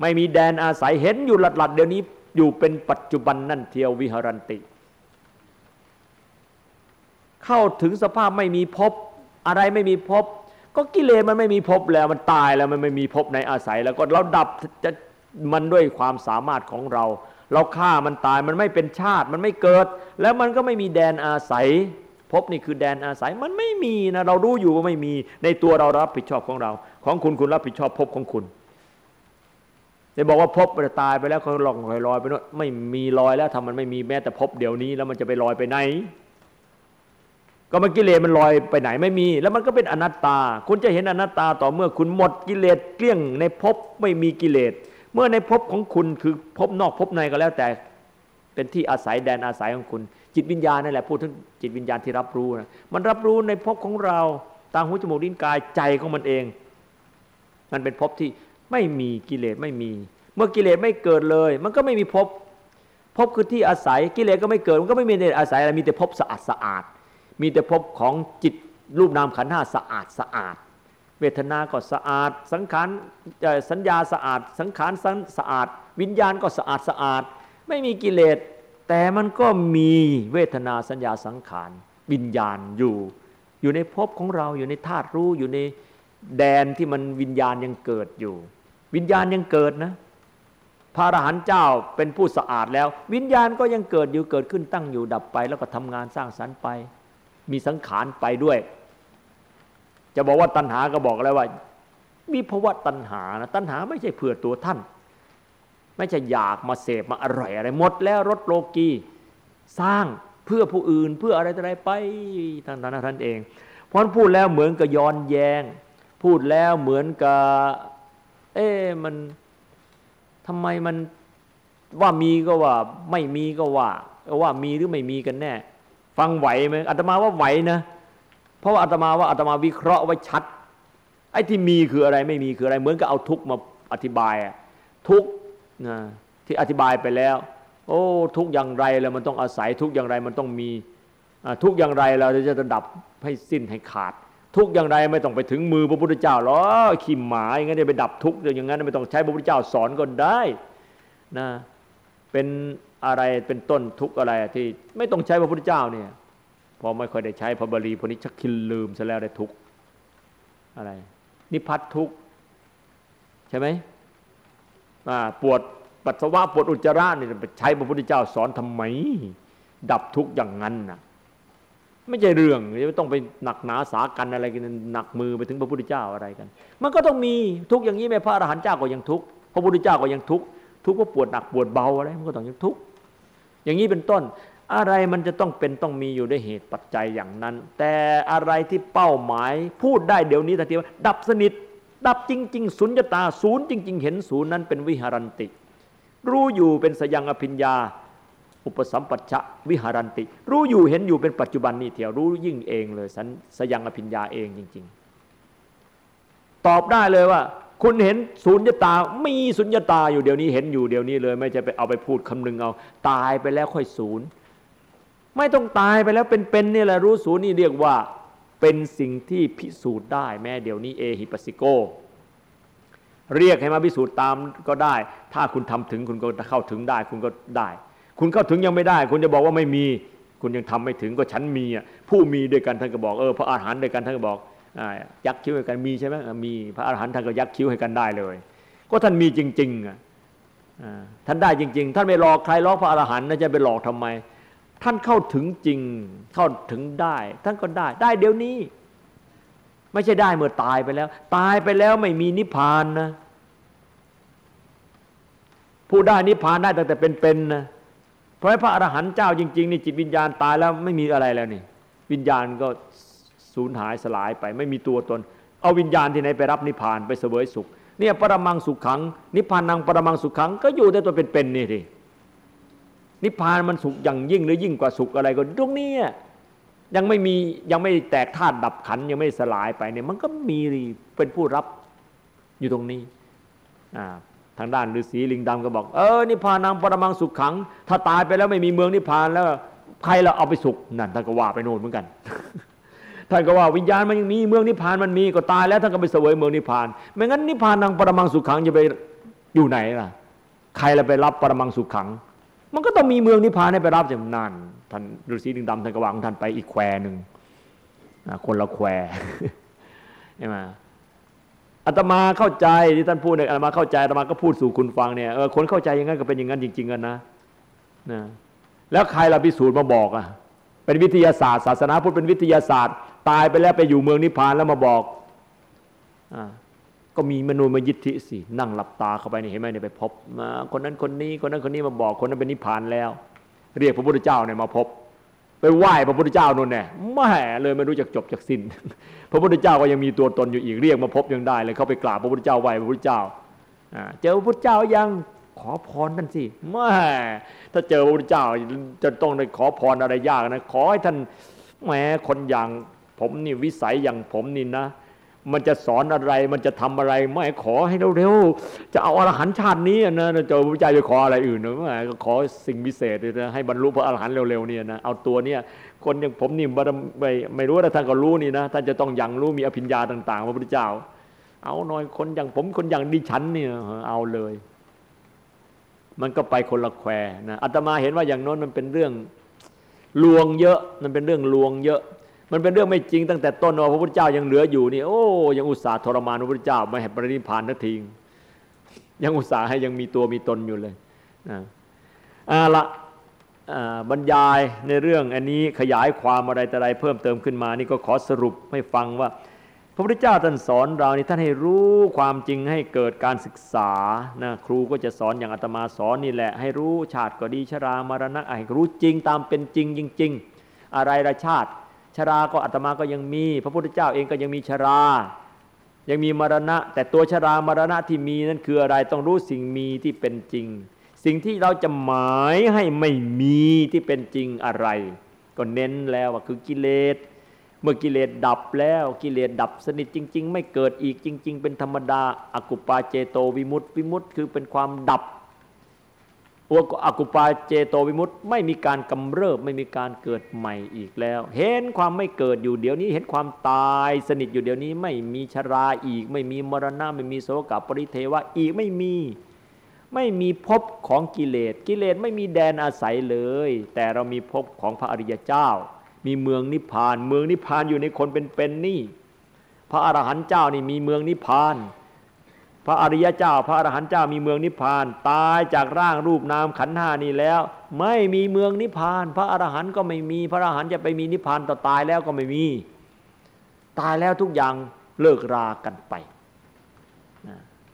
ไม่มีแดนอาศัยเห็นอยู่หลัดๆเดี๋ยวนี้อยู่เป็นปัจจุบันนั่นเทียววิหารันติ เข้าถึงสภาพไม่มีภพอะไรไม่มีภพก็กิเลสมันไม่มีภพแล้วมันตายแล้วมันไม่มีภพในอาศัย แล้วก็เราดับจะ มันด้วยความสามารถของเรา เราฆ่ามันตายมันไม่เป็นชาติ มันไม่เกิด แล้วมันก็ไม่มีแดนอาศัยภพนี่คือแดนอาศัยมันไม่มีนะเรารู้อยู่ว่าไม่มีในตัวเรารับผิดชอบของเรา ของคุณคุณรับผิดชอบภพของคุณจะบอกว่าภพจะตายไปแล้วเขาลองลอยลอยไปโน่นไม่มีลอยแล้วทำมันไม่มีแม้แต่ภพเดี๋ยวนี้แล้วมันจะไปลอยไปไหน ก็มันกิเลสมันลอยไปไหนไม่มี แล้วมันก็เป็นอนัตตา คุณจะเห็นอนัตตาต่อเมื่อคุณหมดกิเลสเกลี้ยงในภพไม่มีกิเลส เมื่อในภพของคุณคือภพนอกภพในก็แล้วแต่ เป็นที่อาศัยแดนอาศัยของคุณ จิตวิญญาณนั่นแหละพูดถึงจิตวิญญาณที่รับรู้นะมันรับรู้ในภพของเราตาหูจมูกลิ้นกายใจของมันเอง มันเป็นภพที่ไม่มีกิเลสไม่มี เมื่อกิเลสไม่เกิดเลย มันก็ไม่มีภพภพคือที่อาศัยกิเลสก็ไม่เกิดมันก็ไม่มีในอาศัยอะไรมีแต่ภพสะอาดสะอาด มีแต่ภพของจิตรูปนามขันธ์ห้าสะอาดสะอาด เวทนาก็สะอาด สังขารสัญญาสะอาด สังขารสะอาด วิญญาณก็สะอาดสะอาด ไม่มีกิเลส แต่มันก็มีเวทนาสัญญาสังขารวิญญาณอยู่ อยู่ในภพของเราอยู่ในธาตุรู้อยู่ในแดนที่มันวิญญาณยังเกิดอยู่ วิญญาณยังเกิดนะ พระอรหันต์เจ้าเป็นผู้สะอาดแล้ว วิญญาณก็ยังเกิดอยู่เกิดขึ้นตั้งอยู่ดับไป แล้วก็ทำงานสร้างสรรค์ไป มีสังขารไปด้วย จะบอกว่าตัณหาก็บอกแล้วว่า มีภาวะตัณหานะตัณหาไม่ใช่เผื่อตัวท่าน ไม่ใช่อยากมาเสพมาอร่อยอะไรหมดแล้วรถโลกีสร้างเพื่อผู้อื่นเพื่ออะไรอะไรไปท่านนั้นท่านเองเพราะพูดแล้วเหมือนกับย้อนแยงพูดแล้วเหมือนกับเอ๊มันทำไมมันว่ามีก็ว่าไม่มีก็ว่าว่ามีหรือไม่มีกันแน่ ฟังไหวไหมอาตมาว่าไหวนะ เพราะว่าอาตมาว่าอาตมาวิเคราะห์ไว้ชัด ไอ้ที่มีคืออะไรไม่มีคืออะไร เหมือนกับเอาทุกมาอธิบายอะทุกนะที่อธิบายไปแล้ว โอ้ทุกอย่างไรแล้วมันต้องอาศัยทุกอย่างไรมันต้องมีทุกอย่างไรเราจะจะดับให้สิ้นให้ขาด ทุกอย่างไรไม่ต้องไปถึงมือพระพุทธเจ้าหรอกขีมหมาอย่างนั้นจะไปดับทุกอย่างนั้นไม่ต้องใช้พระพุทธเจ้าสอนก็ได้นะเป็นอะไรเป็นต้นทุกอะไรที่ไม่ต้องใช้พระพุทธเจ้าเนี่ย พอไม่ค่อยได้ใช้พระบาลีพวกนี้ชักคินลืมซะแล้วได้ทุกอะไร นิพัททุกใช่ไหมปวดปัสสาวะปวดอุจจาระนี่ใช้พระพุทธเจ้าสอนทำไม ดับทุกอย่างนั้นนะไม่ใช่เรื่องจะต้องไปหนักหนาสากันอะไรกันหนักมือไปถึงพระพุทธเจ้าอะไรกัน มันก็ต้องมีทุกอย่างนี้แม่พระอรหันต์เจ้าก็ยังทุกพระพุทธเจ้าก็ยังทุกทุกข์ว่าปวดหนักปวดเบาอะไรมันก็ต้องยังทุกอย่างนี้เป็นต้น อะไรมันจะต้องเป็นต้องมีอยู่ด้วยเหตุปัจจัยอย่างนั้น แต่อะไรที่เป้าหมายพูดได้เดี๋ยวนี้ทันทีว่าดับสนิท ดับจริง ๆ สุญญตาศูนย์จริง ๆ เห็นศูนย์นั้นเป็นวิหารันติ รู้อยู่เป็นสยังอภิญญา อุปสัมปัชชะวิหารันติ รู้อยู่เห็นอยู่เป็นปัจจุบันนี่เถียวรู้ยิ่งเองเลยสันสยังอภิญญาเองจริง ๆ ตอบได้เลยว่า คุณเห็นสุญญตา มีสุญญตาอยู่เดี๋ยวนี้เห็นอยู่เดี๋ยวนี้เลย ไม่จะไปเอาไปพูดคำนึงเอา ตายไปแล้วค่อยศูนย์ ไม่ต้องตายไปแล้วเป็นๆนี่แหละรู้ศูนย์นี่เรียกว่าเป็นสิ่งที่พิสูจน์ได้แม้เดี๋ยวนี้เอหิปัสสิโก เรียกให้มาพิสูจน์ตามก็ได้ ถ้าคุณทำถึงคุณก็เข้าถึงได้ คุณก็ได้ คุณเข้าถึงยังไม่ได้ คุณจะบอกว่าไม่มี คุณยังทำไม่ถึงก็ฉันมีผู้มีด้วยกันท่านก็บอกเออพระอาหารหันด้วยกันท่านก็บอกยักคิ้วให้กันมีใช่ไหมมีพระอาหารหันท่านก็ยักคิ้วให้กันได้เลย ก็ท่านมีจริงๆอะท่านได้จริง ๆ ท่านไม่หลอกใครหลอกพระอาหารหันต์นะจะไปหลอกทำไม ท่านเข้าถึงจริงเข้าถึงได้ ท่านก็ได้ ได้เดี๋ยวนี้ ไม่ใช่ได้เมื่อตายไปแล้ว ตายไปแล้วไม่มีนิพพานนะผู้ได้นิพพานได้ตั้งแต่เป็นๆนะเพราะพระอรหันต์เจ้าจริงๆนี่จิตวิญญาณตายแล้วไม่มีอะไรแล้วนี่ วิญญาณก็สูญหายสลายไป ไม่มีตัวตน เอาวิญญาณที่ไหนไปรับนิพพานไปเสวยสุข เนี่ยปรมังสุขขัง นิพพานังปรมังสุขขังก็อยู่ในตัวเป็นๆนี่ที นิพพานมันสุขอย่างยิ่งหรือยิ่งกว่าสุขอะไรก็ตรงนี้ยังไม่มียังไม่แตกธาตุดับขันยังไม่สลายไปเนี่ยมันก็มีเป็นผู้รับอยู่ตรงนี้ทางด้านฤาษีลิงดำก็บอก เออนิพพานังปรมังสุขขัง ถ้าตายไปแล้วไม่มีเมืองนิพพานแล้วใครเราเอาไปสุขนั่นท่านก็ว่าไปโน่นเหมือนกันท่านก็ว่าวิญญาณมันยังมีเมืองนิพพานมันมีก็ตายแล้วท่านก็ไปเสวยเมืองนิพพานไม่งั้นนิพพานังปรมังสุขขังจะไปอยู่ไหนล่ะ ใครเราไปรับปรมังสุขขัง มันก็ต้องมีเมืองนิพพานให้ไปรับจำนานท่านฤาษีลิงดำท่านก็วางท่านไปอีกแควหนึ่งคนละแควใช่ไหมอาตมาเข้าใจที่ท่านพูดเนี่ยอาตมาเข้าใจอาตมาก็พูดสู่คุณฟังเนี่ยเออคนเข้าใจอย่างนั้นก็เป็นอย่างนั้นจริง ๆกันนะนะแล้วใครเราพิสูจน์มาบอกอะเป็นวิทยาศาสตร์ ศาสนาพุทธเป็นวิทยาศาสตร์ ตายไปแล้วไปอยู่เมืองนิพพานแล้วมาบอกอ่า ก็มีมนุษย์มายิทธิสินั่งหลับตาเข้าไปนี่เห็นไหมเนี่ยไปพบมาคนนั้นคนนี้คนนั้นคนนี้มาบอกคนนั้นเป็นนิพพานแล้ว เรียกพระพุทธเจ้าเนี่ยมาพบ ไปไหว้พระพุทธเจ้านู่นแน่แม่เลยไม่รู้จักจบจากสิ้น พระพุทธเจ้าก็ยังมีตัวตนอยู่อีกเรียกมาพบยังได้เลยเขาไปกราบพระพุทธเจ้าไหว้พระพุทธเจ้าเจอพระพุทธเจ้ายังขอพรท่านสิแม่ถ้าเจอพระพุทธเจ้าจะต้องได้ขอพรอะไรยากนะขอให้ท่านแหมคนอย่างผมนี่วิสัยอย่างผมนี่นะ มันจะสอนอะไร มันจะทำอะไร ไม่ขอให้เร็วๆ จะเอาอรหันชาตินี้นะเจ้าพระเจ้าจะขออะไรอื่นนะไม่ขอสิ่งพิเศษนะให้บรรลุพระอรหันต์เร็วๆเนี่ยนะเอาตัวเนี่ยคนอย่างผมนี่ไม่ไม่รู้แต่ท่านก็รู้นี่นะท่านจะต้องยังรู้มีอภิญญาต่าง ๆ พระพุทธเจ้า เอาหน่อยคนอย่างผมคนอย่างดิฉันเนี่ยเอาเลย มันก็ไปคนละแควนะอาตมาเห็นว่าอย่างน้นมันเป็นเรื่องลวงเยอะมันเป็นเรื่องลวงเยอะ มันเป็นเรื่องไม่จริงตั้งแต่ต้นว่าพระพุทธเจ้ายังเหลืออยู่นี่โอ้ยังอุตส่าห์ทรมานพระพุทธเจ้าไม่ให้ปรินิพานทันทียังอุตส่าห์ให้ยังมีตัวมีตนอยู่เลยนะอาละบรรยายในเรื่องอันนี้ขยายความอะไรแต่ไรเพิ่มเติมขึ้นมานี่ก็ขอสรุปให้ฟังว่า พระพุทธเจ้าท่านสอนเรานี่ท่านให้รู้ความจริงให้เกิดการศึกษานะครูก็จะสอนอย่างอาตมาสอนนี่แหละ ให้รู้ชาติก็ดีชรามรณะให้รู้จริงตามเป็นจริงจริง ๆ อะไรละชาติ ชราก็อาตมาก็ยังมี พระพุทธเจ้าเองก็ยังมีชรา ยังมีมรณะ แต่ตัวชรามรณะที่มีนั่นคืออะไรต้องรู้สิ่งมีที่เป็นจริง สิ่งที่เราจะหมายให้ไม่มีที่เป็นจริงอะไร ก็เน้นแล้วว่าคือกิเลสเมื่อกิเลสดับแล้วกิเลสดับสนิทจริง ๆ ไม่เกิดอีกจริง ๆ เป็นธรรมดาอากุปาเจโตวิมุตติวิมุตติคือเป็นความดับ ออกุปาเจโตวิมุตต์ไม่มีการกำเริบไม่มีการเกิดใหม่อีกแล้ว เห็นความไม่เกิดอยู่เดี๋ยวนี้ เห็นความตายสนิทอยู่เดี๋ยวนี้ ไม่มีชราอีก ไม่มีมรณะไม่มีโสกปริเทวะอีกไม่มี ไม่มีภพของกิเลสกิเลสไม่มีแดนอาศัยเลย แต่เรามีภพของพระอริยเจ้า มีเมืองนิพพาน เมืองนิพพานอยู่ในคนเป็นๆนนี่ พระอรหันต์เจ้านี่มีเมืองนิพพาน พระอริยเจ้า พระอรหันต์เจ้ามีเมืองนิพพาน ตายจากร่างรูปนามขันธ์ห้านี่แล้ว ไม่มีเมืองนิพพาน พระอรหันต์ก็ไม่มี พระอรหันต์จะไปมีนิพพานต่อตายแล้วก็ไม่มี ตายแล้วทุกอย่างเลิกรากันไป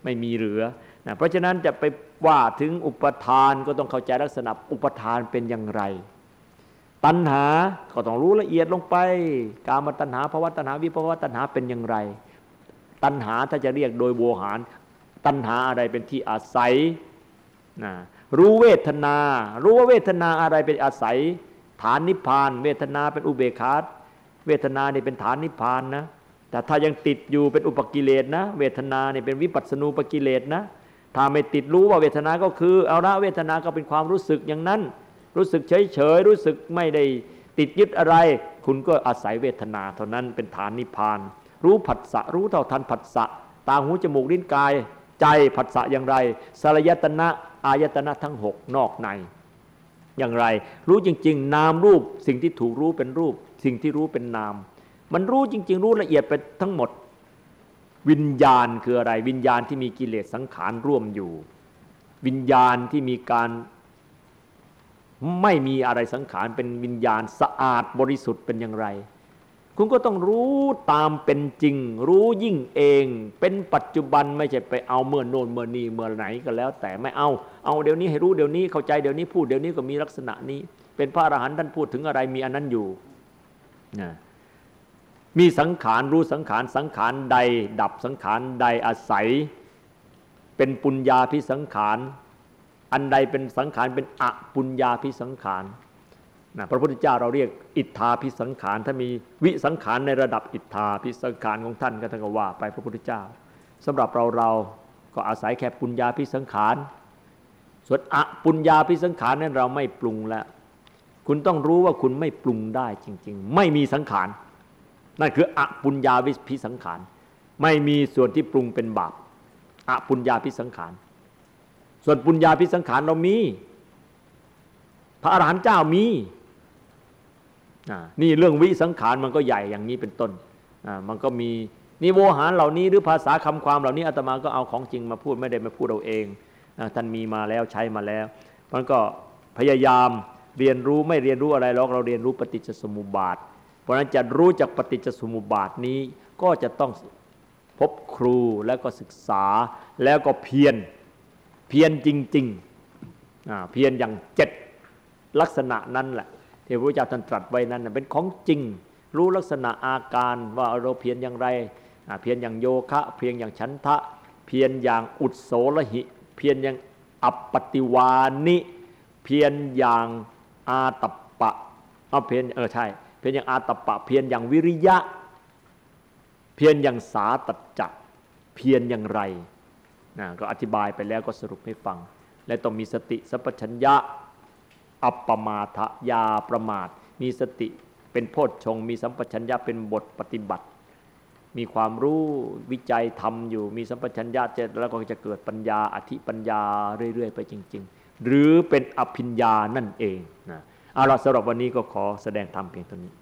ไม่มีเหลือนะเพราะฉะนั้นจะไปว่าถึงอุปทานก็ต้องเข้าใจลักษณะอุปทานเป็นอย่างไร ตัณหาก็ต้องรู้ละเอียดลงไป กามตัณหาภาวะตัณหาวิภาวะตัณหาเป็นอย่างไร ตัณหาถ้าจะเรียกโดยโวหาร ตัณหาอะไรเป็นที่อาศัยนะรู้เวทนา รู้ว่าเวทนาอะไรเป็นอาศัย ฐานนิพพาน เวทนาเป็นอุเบกขาเวทนาเนี่เป็นฐานนิพพานนะแต่ถ้ายังติดอยู่เป็นอุปกิเลสนะ เวทนาเนี่ยเป็นวิปัสสนูปกิเลสนะถ้าไม่ติดรู้ว่าเวทนาก็คือเอาละเวทนาก็เป็นความรู้สึกอย่างนั้น รู้สึกเฉยเฉยรู้สึกไม่ได้ติดยึดอะไร คุณก็อาศัยเวทนาเท่านั้นเป็นฐานนิพพาน รู้ผัสสะรู้เท่าทันผัสสะตาหูจมูกลิ้นกาย ใจผัสสะอย่างไรสารยตนะ อายตนะทั้งหกนอกใน อย่างไร รู้จริง ๆ นามรูป สิ่งที่ถูกรู้เป็นรูป สิ่งที่รู้เป็นนาม มันรู้จริง ๆ รู้ละเอียดไปทั้งหมด วิญญาณคืออะไร วิญญาณที่มีกิเลสสังขารร่วมอยู่ วิญญาณที่มีการไม่มีอะไรสังขารเป็นวิญญาณสะอาดบริสุทธิ์เป็นอย่างไร คุณก็ต้องรู้ตามเป็นจริง รู้ยิ่งเอง เป็นปัจจุบันไม่ใช่ไปเอาเมื่อโน่นเมื่อนี้เมื่อไหนก็แล้ว แต่ไม่เอา เอาเดี๋ยวนี้ให้รู้เดี๋ยวนี้เข้าใจเดี๋ยวนี้พูดเดี๋ยวนี้ก็มีลักษณะนี้ เป็นพระอรหันต์ท่านพูดถึงอะไรมีอันนั้นอยู่นะมีสังขารรู้สังขารสังขารใด ดับสังขารใดอาศัย เป็นปุญญาพิสังขาร อันใดเป็นสังขารเป็นอปุญญาพิสังขาร นะพระพุทธเจ้าเราเรียกอิทธาพิสังขารถ้ามีวิสังขารในระดับอิทธาพิสังขารของท่านก็ท่านก็ว่าไปพระพุทธเจ้าสำหรับเราเราก็อาศัยแค่ปุญญาพิสังขารส่วนอปุญญาพิสังขารนั้นเราไม่ปรุงแล้ว คุณต้องรู้ว่าคุณไม่ปรุงได้จริง ๆ ไม่มีสังขารนั่นคืออปุญญาวิพิสังขารไม่มีส่วนที่ปรุงเป็นบาปอปุญญาพิสังขารส่วนปุญญาพิสังขารเรามี พระอรหันต์เจ้ามี นี่เรื่องวิสังขารมันก็ใหญ่อย่างนี้เป็นต้นมันก็มีนิโวหารเหล่านี้หรือภาษาคำความเหล่านี้อาตมาก็เอาของจริงมาพูดไม่ได้มาพูดเอาเองท่านมีมาแล้วใช้มาแล้วมันก็พยายามเรียนรู้ไม่เรียนรู้อะไรหรอกเราเรียนรู้ปฏิจจสมุปบาท เพราะฉะนั้นจะรู้จากปฏิจจสมุปบาทนี้ก็จะต้องพบครูแล้วก็ศึกษาแล้วก็เพียรเพียรจริงๆเพียรอย่างเจ็ดลักษณะนั้นแหละ ที่พระพุทธเจ้าท่านตรัสไว้นั้นเป็นของจริง รู้ลักษณะอาการว่าเราเพียรอย่างไร เพียรอย่างโยคะ เพียรอย่างฉันทะ เพียรอย่างอุดโสลหิ เพียรอย่างอัปปติวานิเพียรอย่างอาตปะเอาเพียรเออใช่เพียรอย่างอาตปปะ เพียรอย่างวิริยะ เพียรอย่างสาตัจจะเพียรอย่างไรนะก็อธิบายไปแล้วก็สรุปให้ฟัง และต้องมีสติสัพพัญญะ อัปปมาทะยาประมาท มีสติเป็นโพชฌงมีสัมปชัญญะเป็นบทปฏิบัติ มีความรู้วิจัยทำอยู่มีสัมปชัญญะจะแล้วก็จะเกิดปัญญาอธิปัญญาเรื่อย ๆ ไปจริง ๆ หรือเป็นอภิญญานั่นเองนะเอาละสำหรับวันนี้ก็ขอแสดงธรรมเพียงเท่านี้